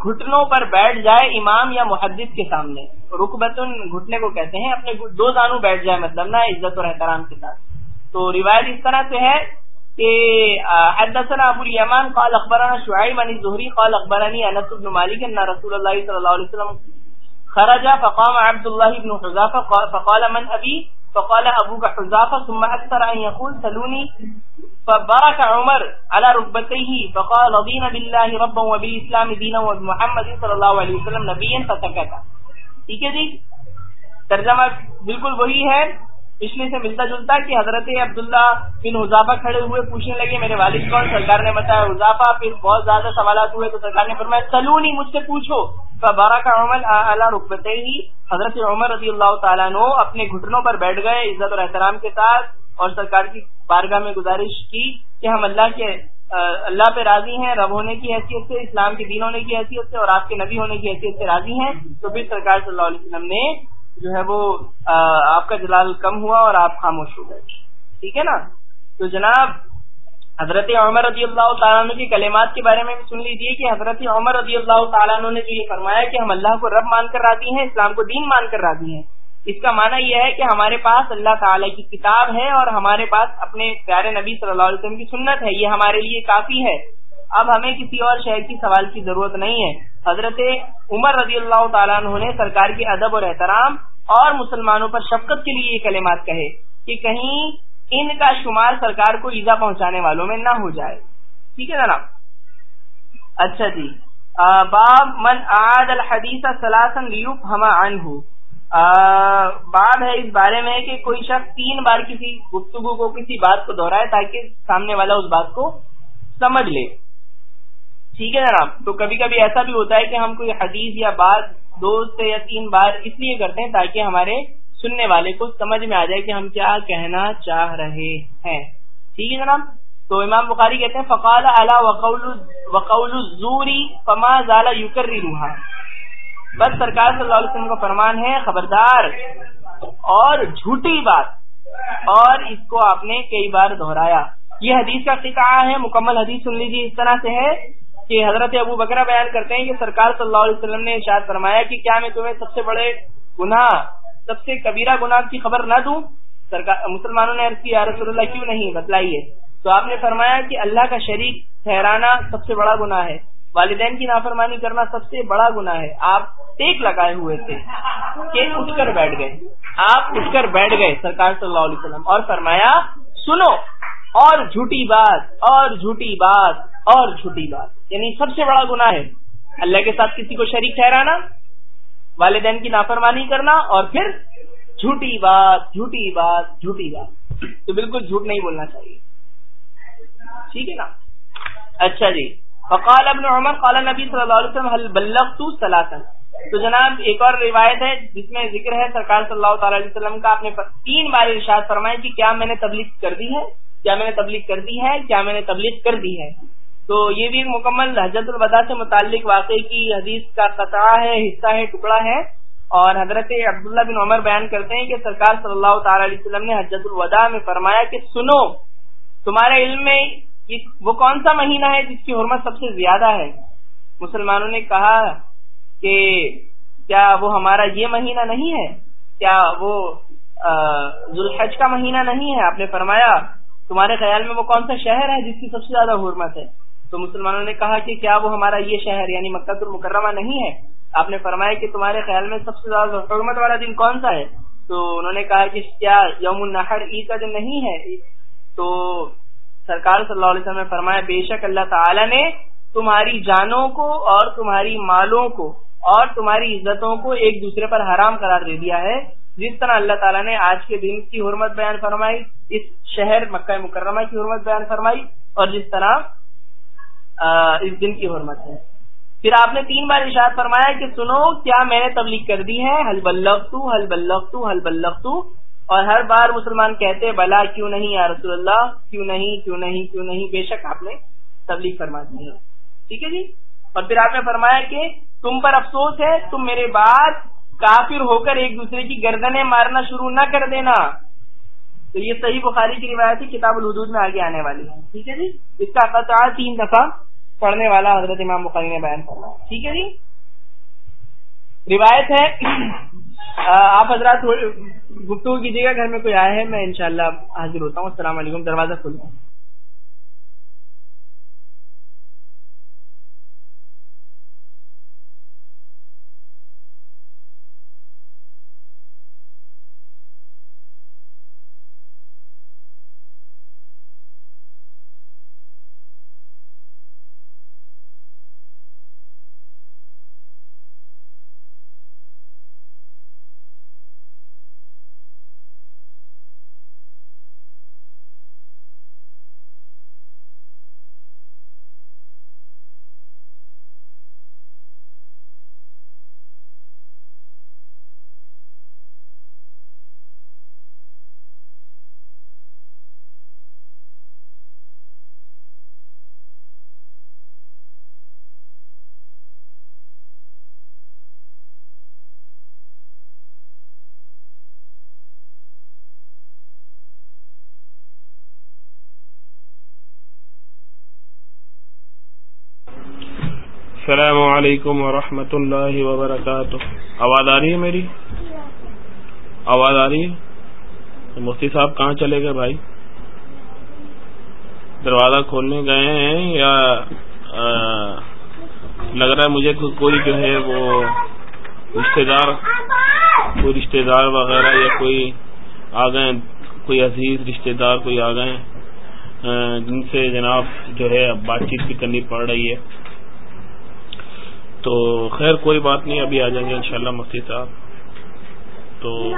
Speaker 1: گھٹنوں پر بیٹھ جائے امام یا محدث کے سامنے۔ رکبت گھٹنے کو کہتے ہیں، اپنے دو زانو بیٹھ جائے مطلب نا عزت اور احترام کے ساتھ۔ تو روایت اس طرح سے ہے کہ حدثنا ابو الیمان قال اخبرنا شعیب عن الزهري قال اخبرني انس بن مالك ان رسول الله صلى الله عليه وسلم خرج فقام عبد الله بن حذافه فقال من ابي فقال ابوك حذافه ثم اكثر ان يقول سلوني فبارك عمر على ركبتيه فقال رضينا بالله ربا وبالاسلام دينا وبمحمد صلى الله عليه وسلم نبيا فسكت ٹھیک ہے جی؟ ترجمہ بالکل وہی ہے۔ پچھلے سے ملتا جلتا کہ حضرت عبداللہ بن حضافہ کھڑے ہوئے پوچھنے لگے، میرے والد کون؟ سرکار نے بتایا حضافہ پھر بہت زیادہ سوالات ہوئے تو سرکار نے فرمایا چلو نہیں مجھ سے پوچھو۔ بارہ کا عمل اعلیٰ رکبتے ہی حضرت عمر رضی اللہ تعالیٰ نو اپنے گھٹنوں پر بیٹھ گئے عزت اور احترام کے ساتھ اور سرکار کی بارگاہ میں گزارش کی کہ ہم اللہ کے اللہ پہ راضی ہیں، رب ہونے کی حیثیت سے، اسلام کے دین ہونے کی حیثیت سے اور آپ کے نبی ہونے کی حیثیت سے راضی ہیں، تو پھر سرکار صلی اللہ علیہ وسلم نے جو ہے وہ آپ کا جلال کم ہوا اور آپ خاموش ہو گئے۔ ٹھیک ہے نا؟ تو جناب حضرت عمر رضی اللہ تعالیٰ عنہ کی کلمات کے بارے میں بھی سن لیجیے کہ حضرت عمر رضی اللہ تعالیٰ عنہ نے جو یہ فرمایا کہ ہم اللہ کو رب مان کر راضی ہیں، اسلام کو دین مان کر راضی ہیں۔ اس کا معنی یہ ہے کہ ہمارے پاس اللہ تعالی کی کتاب ہے اور ہمارے پاس اپنے پیارے نبی صلی اللہ علیہ وسلم کی سنت ہے، یہ ہمارے لیے کافی ہے۔ اب ہمیں کسی اور شہر کی سوال کی ضرورت نہیں ہے۔ حضرت عمر رضی اللہ تعالیٰ عنہ نے سرکار کے ادب اور احترام اور مسلمانوں پر شفقت کے لیے یہ کلمات کہے کہ کہیں ان کا شمار سرکار کو ایزا پہنچانے والوں میں نہ ہو جائے۔ ٹھیک ہے جناب اچھا جی۔ باب من عاد الحدیث سلاسن لیوف ہما عنہ بات ہے اس بارے میں کہ کوئی شخص تین بار کسی گفتگو کو، کسی بات کو دہرائے تاکہ سامنے والا اس بات کو سمجھ لے۔ ٹھیک ہے جناب تو کبھی کبھی ایسا بھی ہوتا ہے کہ ہم کوئی حدیث یا بات دو سے یا تین بار اس لیے کرتے ہیں تاکہ ہمارے سننے والے کو سمجھ میں آ جائے کہ ہم کیا کہنا چاہ رہے ہیں۔ ٹھیک ہے جناب؟ تو امام بخاری کہتے ہیں، فقال اعلی وقول الزوری فما زال یوکر بس سرکار صلی اللہ علیہ وسلم کا فرمان ہے، خبردار اور جھوٹی بات۔ اور اس کو آپ نے کئی بار دہرایا۔ یہ حدیث کا قطع ہے، مکمل حدیث سن لیجیے اس طرح سے ہے کہ حضرت ابو بکرا بیان کرتے ہیں کہ سرکار صلی اللہ علیہ وسلم نے ارشاد فرمایا کہ کیا میں تمہیں سب سے بڑے گناہ سب سے کبیرہ گناہ کی خبر نہ دوں مسلمانوں نے عرض کی رسول اللہ، کیوں نہیں؟ بتلائیے. تو آپ نے فرمایا کہ اللہ کا شریک ٹھہرانا سب سے بڑا گناہ ہے۔ والدین کی نافرمانی کرنا سب سے بڑا گناہ ہے۔ آپ ٹیک لگائے ہوئے تھے کہ اٹھ کر بیٹھ گئے۔ آپ اٹھ کر بیٹھ گئے، سرکار صلی اللہ علیہ وسلم۔ اور فرمایا، سنو، اور جھوٹی بات، اور جھوٹی بات، اور جھوٹی بات. یعنی سب سے بڑا گناہ ہے۔ اللہ کے ساتھ کسی کو شریک ٹھہرانا والدین کی نافرمانی کرنا اور پھر جھوٹی بات جھوٹی بات جھوٹی بات۔ تو بالکل جھوٹ نہیں بولنا چاہیے۔ ٹھیک ہے نا؟ اچھا جی۔ فقال ابن عمر، قال نبی صلی اللہ علیہ وسلم حل بلغت سلاسن تو جناب، ایک اور روایت ہے جس میں ذکر ہے، سرکار صلی اللہ تعالی علیہ وسلم کا اپنے تین بار ارشاد فرمائے کہ کیا میں نے تبلیغ کر دی ہے؟ کیا میں نے تبلیغ کر دی ہے؟ کیا میں نے تبلیغ کر دی ہے؟ تو یہ بھی ایک مکمل حجت الوداع سے متعلق واقعے کی حدیث کا قطع ہے، حصہ ہے، ٹکڑا ہے۔ اور حضرت عبداللہ بن عمر بیان کرتے ہیں کہ سرکار صلی اللہ تعالی علیہ وسلم نے حجت الوداع میں فرمایا کہ سنو، تمہارے علم میں وہ کون سا مہینہ ہے جس کی حرمت سب سے زیادہ ہے؟ مسلمانوں نے کہا کہ کیا وہ ہمارا یہ مہینہ نہیں ہے؟ کیا وہ ذوالحج کا مہینہ نہیں ہے؟ آپ نے فرمایا، تمہارے خیال میں وہ کون سا شہر ہے جس کی سب سے زیادہ حرمت ہے؟ تو مسلمانوں نے کہا کہ کیا وہ ہمارا یہ شہر یعنی مکہ المکرمہ نہیں ہے؟ آپ نے فرمایا کہ تمہارے خیال میں سب سے زیادہ حرمت والا دن کون سا ہے؟ تو انہوں نے کہا کہ کیا یوم النحر عید کا دن نہیں ہے؟ تو سرکار صلی اللہ علیہ وسلم نے فرمایا، بے شک اللہ تعالی نے تمہاری جانوں کو اور تمہاری مالوں کو اور تمہاری عزتوں کو ایک دوسرے پر حرام قرار دے دیا ہے۔ جس طرح اللہ تعالیٰ نے آج کے دن کی حرمت بیان فرمائی، اس شہر مکہ مکرمہ کی حرمت بیان فرمائی اور جس طرح اس دن کی حرمت ہے۔ پھر آپ نے تین بار ارشاد فرمایا کہ سنو، کیا میں نے تبلیغ کر دی ہے؟ حل بلغ تو حل بلغ تو حل بلغ تو اور ہر بار مسلمان کہتے بلا، کیوں نہیں یا رسول اللہ؟ کیوں نہیں کیوں نہیں کیوں نہیں؟ بے شک آپ نے تبلیغ فرما دی ہے۔ ٹھیک ہے جی؟ اور پھر آپ نے فرمایا کہ تم پر افسوس ہے، تم میرے بعد کافر ہو کر ایک دوسرے کی گردنیں مارنا شروع نہ کر دینا۔ تو یہ صحیح بخاری کی روایت کتاب الحدود میں آگے آنے والی ہے۔ ٹھیک ہے جی؟ اس کا قطع تین دفعہ پڑھنے والا حضرت امام بخاری نے بیان کرنا ٹھیک ہے جی؟ روایت ہے۔ آپ حضرات گفتگو کیجیے گا، گھر میں کوئی آیا ہے، میں انشاءاللہ حاضر ہوتا ہوں۔ السلام علیکم، دروازہ کھولتا ہوں
Speaker 2: السلام علیکم ورحمۃ اللہ وبرکاتہ۔ آواز آ رہی ہے میری؟ آواز آ رہی ہے؟ مفتی صاحب کہاں چلے گئے بھائی؟ دروازہ کھولنے گئے ہیں یا لگ رہا ہے مجھے کوئی جو ہے وہ رشتے دار کوئی رشتے دار وغیرہ یا کوئی آ گئے کوئی عزیز رشتے دار کوئی آ گئے جن سے جناب جو ہے بات چیت بھی کرنی پڑ رہی ہے۔ تو خیر، کوئی بات نہیں، ابھی آ جائیں گے انشاءاللہ مفتی صاحب۔ تو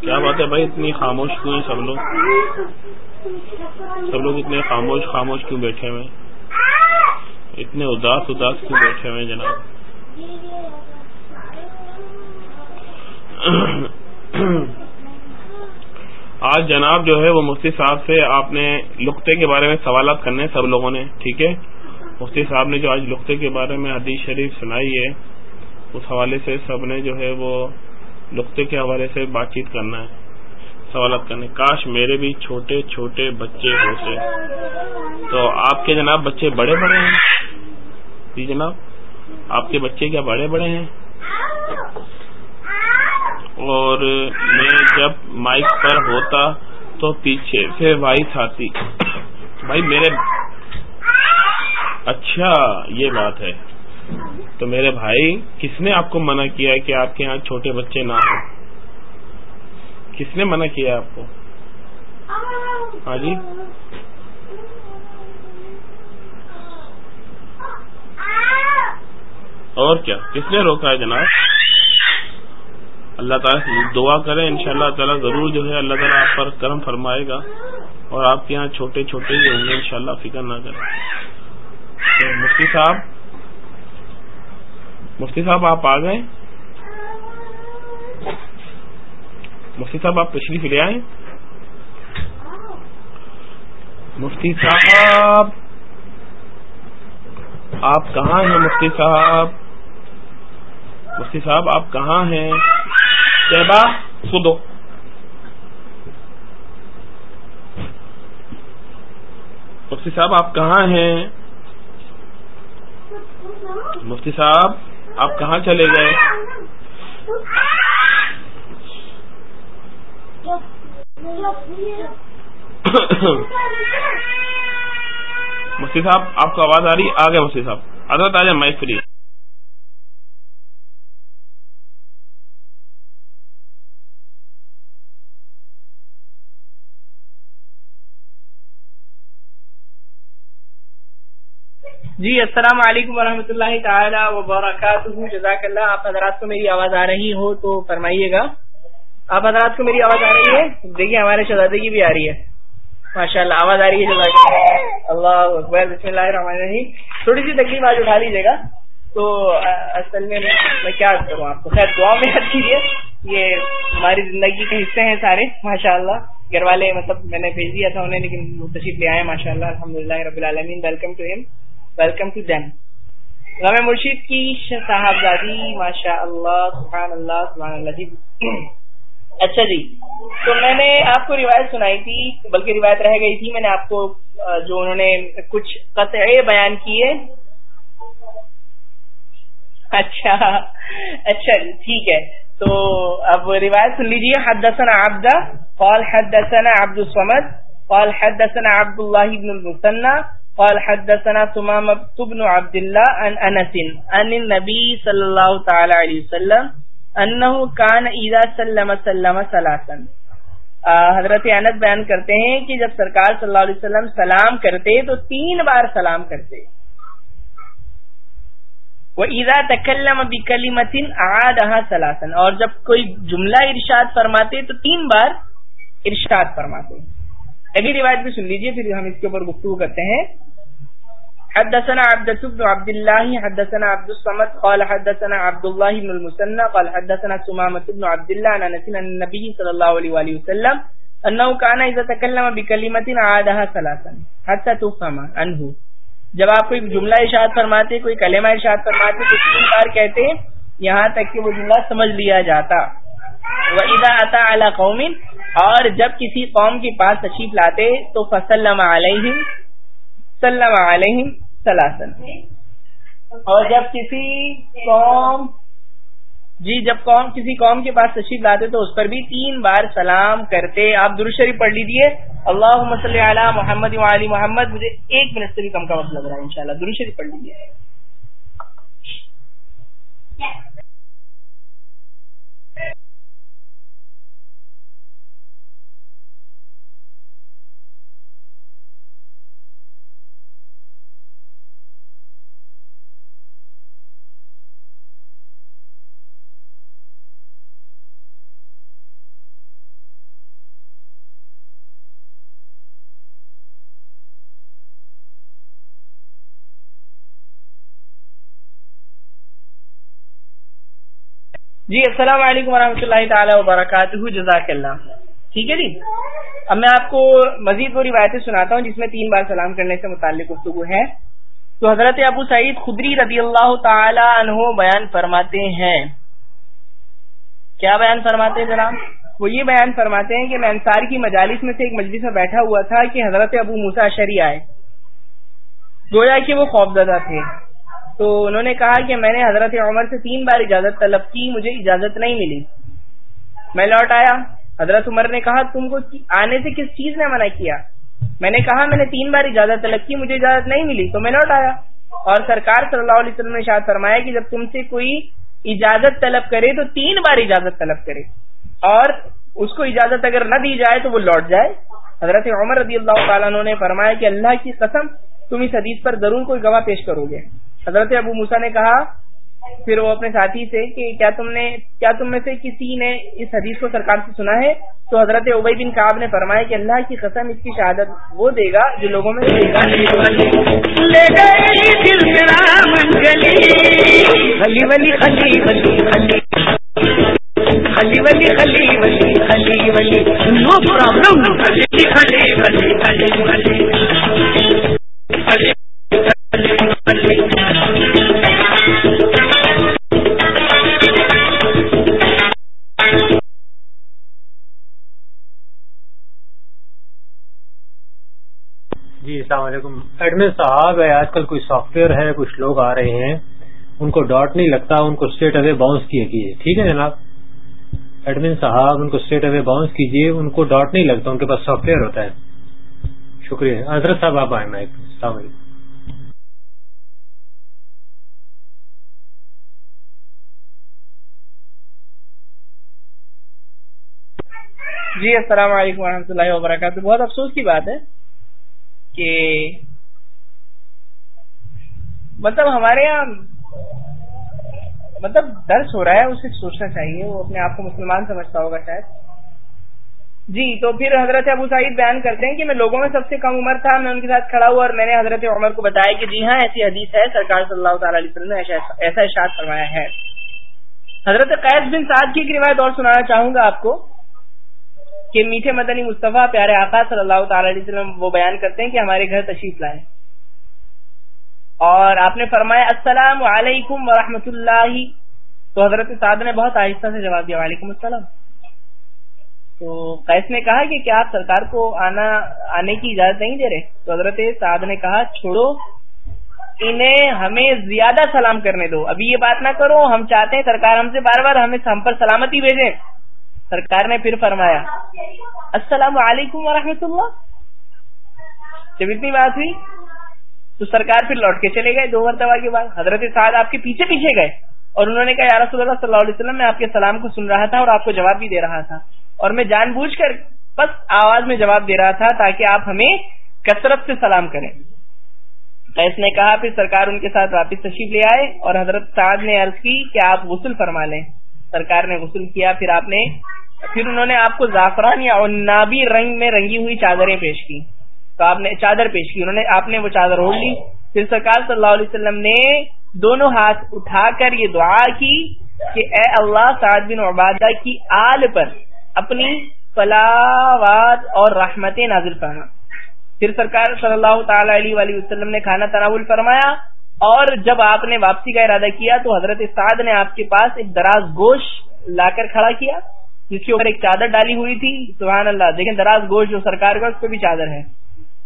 Speaker 2: کیا بات ہے بھائی؟ اتنی خاموش کیوں ہیں سب لوگ؟ سب لوگ اتنے خاموش خاموش کیوں بیٹھے ہوئے اتنے اداس اداس کیوں بیٹھے ہوئے جناب؟ آج جناب جو ہے وہ مفتی صاحب سے آپ نے لقطے کے بارے میں سوالات کرنے سب لوگوں نے، ٹھیک ہے؟ مفتی صاحب نے جو آج لقطے کے بارے میں حدیث شریف سنائی ہے، اس حوالے سے سب نے جو ہے وہ لقطے کے حوالے سے بات چیت کرنا ہے، سوالات کرنے۔ کاش میرے بھی چھوٹے چھوٹے بچے ہوتے۔ تو آپ کے جناب بچے بڑے بڑے ہیں؟ جی جناب، آپ کے بچے کیا بڑے بڑے ہیں؟ اور میں جب مائک پر ہوتا تو پیچھے سے وائس آتی۔ بھائی میرے اچھا یہ بات ہے۔ تو میرے بھائی، کس نے آپ کو منع کیا کہ آپ کے یہاں چھوٹے بچے نہ ہوں؟ کس نے منع کیا آپ کو؟ ہاں جی۔ اور کیا؟ کس نے روکا ہے جناب؟ اللہ تعالیٰ دعا کریں ان شاء اللہ تعالیٰ ضرور جو ہے اللہ تعالیٰ آپ پر کرم فرمائے گا اور آپ کے یہاں چھوٹے چھوٹے ہی ہوں گے ان شاء اللہ فکر نہ کریں۔ مفتی صاحب مفتی صاحب آپ آ گئے۔ مفتی صاحب، آپ تشریف لے آئے مفتی صاحب، آپ کہاں ہیں مفتی صاحب؟ مفتی صاحب، آپ کہاں ہیں؟ شہبا سدو مفتی صاحب، آپ کہاں ہیں؟ مفتی صاحب، آپ کہاں چلے گئے؟ مفتی صاحب، آپ کو آواز آ رہی آ گئے مفتی صاحب۔ حضرت آ جائیں مائک فری
Speaker 1: جی السلام علیکم ورحمۃ اللہ تعالی وبرکاتہ۔ جزاک اللہ آپ حضرات کو میری آواز آ رہی ہو تو فرمائیے گا۔ آپ حضرات کو میری آواز آ رہی ہے؟ دیکھیے، ہمارے شہزادے کی بھی آ رہی ہے۔ ماشاء اللہ آواز آ رہی ہے جزاک اللہ اکبر، بسم اللہ الرحمن الرحیم۔ تھوڑی سی تکلیف آج اٹھا لیجیے گا۔ تو، اصل میں میں کیا کروں آپ کو؟ خیر، دعا میں یاد کیجیے۔ یہ ہماری زندگی کے حصے ہیں سارے ماشاء اللہ گھر والے مطلب میں نے بھیج دیا تھا انہیں، لیکن تشریف لے آئے ماشاء اللہ الحمد للہ رب العالمین۔ ویلکم ٹو ہم ویلکم ٹو دین غم مرشید کی صاحبزادی ماشاء اللہ سبحان اللہ سبحان اللہ جی اچھا جی تو میں نے آپ کو روایت سنائی تھی بلکہ روایت رہ گئی تھی میں نے آپ کو جو انہوں نے کچھ قطعے بیان کیے اچھا اچھا جی ٹھیک ہے تو اب روایت سن لیجیے حدثنا عبدہ قال حدثنا عبد الصمد قال حدثنا عبد الله بن المثنى قال حدثنا ثمامة بن عبد الله عن انس عن النبي صلى الله تعالى عليه وسلم انه كان اذا سلم سلم ثلاثا. حضرت انس بیان کرتے ہیں کہ جب سرکار صلی اللہ علیہ وسلم سلام کرتے تو تین بار سلام کرتے۔ وہ عیدا تکلم بکلیمتن آدھا سلاسن اور جب کوئی جملہ ارشاد فرماتے تو تین بار ارشاد فرماتے۔ اگلی روایت بھی سن لیجیے پھر ہم اس کے اوپر گفتگو کرتے ہیں۔ حدثنا عبدة بن عبد الله، حدثنا عبد الصمد، قال حدثنا عبد الله بن المسنى قال حدثنا سمامة بن عبد الله، عن نسينا النبي صلى الله عليه وآله وسلم، أنه كان إذا تكلم بكلمة عادها ثلاثا، حتى تفهم عنه۔ جب آپ کوئی جملہ ارشاد فرماتے، کوئی کلمہ ارشاد فرماتے، تو تین بار کہتے، یہاں تک کہ وہ جملہ سمجھ لیا جاتا۔ وَإِذَا أَتَى عَلَى قَوْمٍ اور جب کسی قوم کے پاس تشریف لاتے تو فَسَلَّمَ عَلَيْهِمْ، سلم علیہم سلاسن اور جب کسی قوم جی جب قوم، کسی قوم کے پاس تشریف لاتے تو اس پر بھی تین بار سلام کرتے۔ آپ شریف پڑھ لیجیے اللہ مسلی علی محمد علی محمد، مجھے ایک منٹ سے بھی کم کا وقت لگ رہا ہے، انشاءاللہ۔ شاء شریف پڑھ لیجیے جی السلام علیکم ورحمۃ اللہ تعالی وبرکاتہ، جزاک اللہ۔ ٹھیک ہے جی؟ اب میں آپ کو مزید وہ روایتیں سناتا ہوں جس میں تین بار سلام کرنے سے متعلق گفتگو ہے۔ تو حضرت ابو سعید خدری رضی اللہ تعالی عنہ بیان فرماتے ہیں۔ کیا بیان فرماتے ہیں جناب؟ وہ یہ بیان فرماتے ہیں کہ میں انصار کی مجالس میں سے ایک مجلس میں بیٹھا ہوا تھا کہ حضرت ابو موسا شری آئے گویا کہ وہ خوفزدہ تھے۔ تو انہوں نے کہا کہ میں نے حضرت عمر سے تین بار اجازت طلب کی، مجھے اجازت نہیں ملی۔ میں لوٹ آیا۔ حضرت عمر نے کہا، تم کو آنے سے کس چیز نے منع کیا؟ میں نے کہا، میں نے تین بار اجازت طلب کی، مجھے اجازت نہیں ملی، تو میں لوٹ آیا۔ اور سرکار صلی اللہ علیہ وسلم نے شاید فرمایا کہ جب تم سے کوئی اجازت طلب کرے تو تین بار اجازت طلب کرے۔ اور اس کو اجازت اگر نہ دی جائے تو وہ لوٹ جائے۔ حضرت عمر رضی اللہ تعالیٰ نے فرمایا کہ اللہ کی قسم، تم اس حدیث پر ضرور کوئی گواہ پیش کرو گے۔ حضرت ابو موسا نے کہا، پھر وہ اپنے ساتھی سے کہ کیا تم نے، کیا تم میں سے کسی نے اس حدیث کو سرکار سے سنا ہے؟ تو حضرت عبی بن کاب نے فرمایا کہ اللہ کی قسم اس کی شہادت وہ دے گا جو لوگوں میں
Speaker 3: جی السلام علیکم. ایڈمن صاحب ہے آج کل کوئی سافٹ ویئر ہے، کچھ لوگ آ رہے ہیں، ان کو ڈاٹ نہیں لگتا، ان کو اسٹریٹ اوے باؤنس کیے کیجیے ٹھیک ہے جناب؟ ایڈمن صاحب، ان کو اسٹریٹ اوے باؤنس کیجیے، ان کو ڈاٹ نہیں لگتا، ان کے پاس سافٹ ویئر ہوتا ہے. شکریہ. حضرت صاحب، آپ آئے میں السلام علیکم.
Speaker 1: جی السلام علیکم ورحمۃ اللہ وبرکاتہ. بہت افسوس کی بات ہے کہ مطلب ہمارے یہاں مطلب درس ہو رہا ہے، اسے سوچنا چاہیے، وہ اپنے آپ کو مسلمان سمجھتا ہوگا شاید۔ جی تو پھر حضرت ابو سعید بیان کرتے ہیں کہ میں لوگوں میں سب سے کم عمر تھا، میں ان کے ساتھ کھڑا ہوا اور میں نے حضرت عمر کو بتایا کہ جی ہاں ایسی حدیث ہے، سرکار صلی اللہ تعالی علیہ وسلم نے ایسا اشاعت فرمایا ہے۔ حضرت قیس بن سعد کی ایک روایت اور سنانا چاہوں گا آپ کو۔ کہ میٹھے مدنی مصطفیٰ، پیارے آقا صلی اللہ تعالی علیہ وسلم، وہ بیان کرتے ہیں کہ ہمارے گھر تشریف لائے۔ اور آپ نے فرمایا، السلام علیکم ورحمۃ اللہ۔ تو حضرت سعد نے بہت آہستہ سے جواب دیا، وعلیکم السلام۔ تو قیس نے کہا کہ کیا آپ سرکار کو آنا، آنے کی اجازت نہیں دے رہے؟ تو حضرت سعد نے کہا، چھوڑو، انہیں ہمیں زیادہ سلام کرنے دو۔ ابھی یہ بات نہ کرو، ہم چاہتے ہیں سرکار ہم سے بار بار ہمیں ہم پر سلامتی بھیجیں۔ سرکار نے پھر فرمایا، السلام علیکم ورحمۃ اللہ جب اتنی بات ہوئی تو سرکار پھر لوٹ کے چلے گئے۔ دو مرتبہ کے بعد حضرت سعد آپ کے پیچھے پیچھے گئے اور انہوں نے کہا، یا رسول اللہ صلی اللہ علیہ وسلم، میں آپ کے سلام کو سن رہا تھا اور آپ کو جواب بھی دے رہا تھا اور میں جان بوجھ کر بس آواز میں جواب دے رہا تھا تاکہ آپ ہمیں کثرت سے سلام کریں۔ قیس نے کہا، پھر سرکار ان کے ساتھ واپس تشریف لے آئے اور حضرت سعد نے عرض کی کہ آپ غسل فرما لیں۔ سرکار نے غسل کیا، پھر آپ نے پھر انہوں نے آپ کو زعفران یا نابی رنگ میں رنگی ہوئی چادریں پیش کی تو آپ نے چادر پیش کی انہوں نے آپ نے وہ چادر اوڑھ لی پھر سرکار صلی اللہ علیہ وسلم نے دونوں ہاتھ اٹھا کر یہ دعا کی کہ اے اللہ سعد بن عبادہ کی آل پر اپنی فلاوات اور رحمتیں نازل فرما۔ پھر سرکار صلی اللہ تعالی علیہ وآلہ وسلم نے کھانا تناول فرمایا اور جب آپ نے واپسی کا ارادہ کیا تو حضرت سعد نے آپ کے پاس ایک دراز گوشت لا کر کھڑا کیا۔ جس کے اوپر ایک چادر ڈالی ہوئی تھی، سبحان اللہ۔ دیکھیں، دراز گوشت جو سرکار کا، اس پہ بھی چادر ہے۔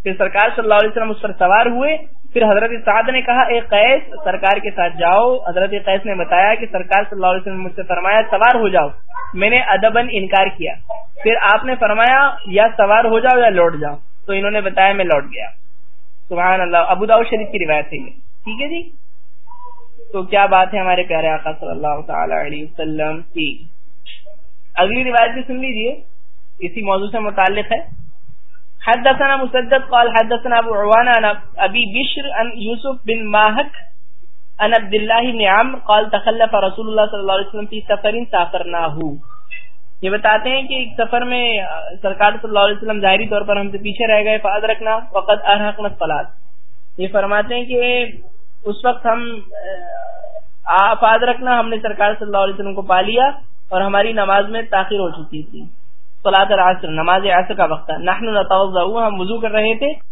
Speaker 1: پھر سرکار صلی اللہ علیہ وسلم اس پر سوار ہوئے۔ پھر حضرت سعد نے کہا، اے قیس، سرکار کے ساتھ جاؤ۔ حضرت قیس نے بتایا کہ سرکار صلی اللہ علیہ وسلم مجھ سے فرمایا، سوار ہو جاؤ۔ میں نے ادبن انکار کیا۔ پھر آپ نے فرمایا، یا سوار ہو جاؤ یا لوٹ جاؤ۔ تو انہوں نے بتایا، میں لوٹ گیا۔ سبحان اللہ۔ ابو داؤ شریف کی روایت ہے ٹھیک ہے جی؟ تو کیا بات ہے ہمارے پیارے آقا صلی اللہ تعالی علیہ وسلم کی؟ اگلی روایت بھی سن لیجیے اسی موضوع سے متعلق ہے۔ حدثنا مسدد قال حدثنا ابو عوان عن ابي بشر عن يوسف بن ماهك عن عبد الله بن عمرو قال تخلف رسول الله صلى الله عليه وسلم في سفر سافرناه یہ بتاتے ہیں کہ ایک سفر میں سرکار صلی اللہ علیہ وسلم ظاہری طور پر ہم سے پیچھے رہ گئے فاد رکھنا وقت ارحقنا الصلاه یہ فرماتے ہیں کہ اس وقت ہم فاد رکھنا ہم نے سرکار صلی اللہ علیہ وسلم کو پا لیا۔ اور ہماری نماز میں تاخیر ہو چکی تھی۔ صلاح العصر، نماز عصر کا وقت ہے نحن نتوضا ہم وضو کر رہے تھے۔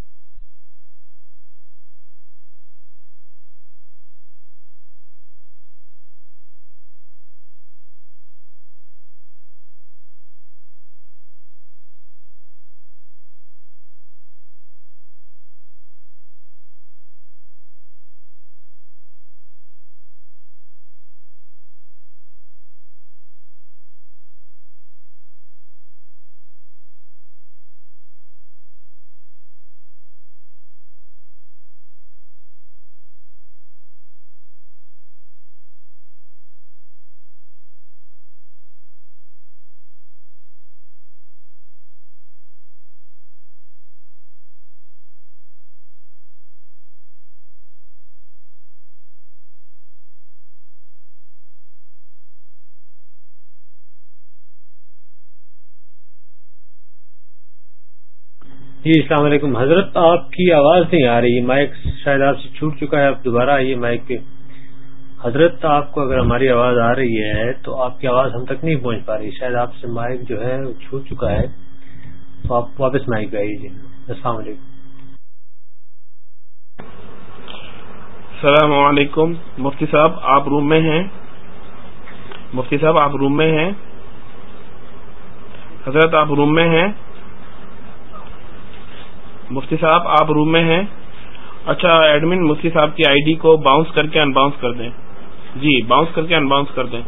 Speaker 3: جی السلام علیکم۔ حضرت، آپ کی آواز نہیں آ رہی، مائک شاید آپ سے چھوٹ چکا ہے، آپ دوبارہ آئیے مائک پہ۔ حضرت، آپ کو اگر ہماری آواز آ رہی ہے تو آپ کی آواز ہم تک نہیں پہنچ پا رہی، شاید آپ سے مائک جو ہے وہ چھوٹ چکا ہے۔ تو آپ واپس مائک پہ آئیے۔ السلام علیکم۔
Speaker 2: السلام علیکم۔ مفتی صاحب، آپ روم میں ہیں؟ مفتی صاحب، آپ روم میں ہیں؟ حضرت، آپ روم میں ہیں؟ مفتی صاحب، آپ روم میں ہیں۔ اچھا ایڈمن مفتی صاحب کی آئی ڈی کو باؤنس کر کے ان باؤنس کر دیں۔ جی باؤنس کر کے ان باؤنس کر دیں۔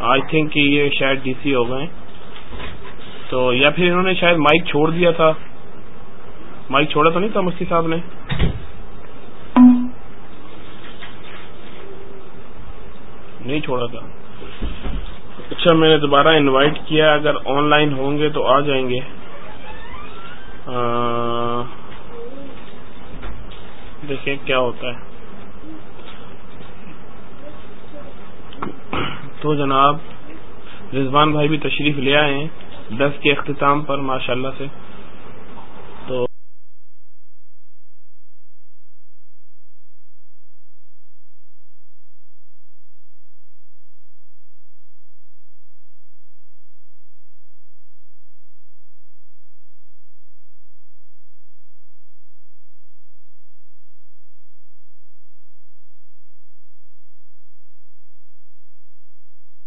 Speaker 2: آئی تھنک یہ شاید ڈی سی ہو گئے۔ تو یا پھر انہوں نے شاید مائک چھوڑ دیا تھا۔ مائک چھوڑا تو نہیں تھا مفتی صاحب نے؟ نہیں چھوڑا تھا۔ اچھا میں نے دوبارہ انوائٹ کیا۔ اگر آن لائن ہوں گے تو آ جائیں گے۔ دیکھیں کیا ہوتا ہے۔ تو جناب، رضوان بھائی بھی تشریف لے آئے ہیں، دس کے اختتام پر، ماشاءاللہ سے۔ تو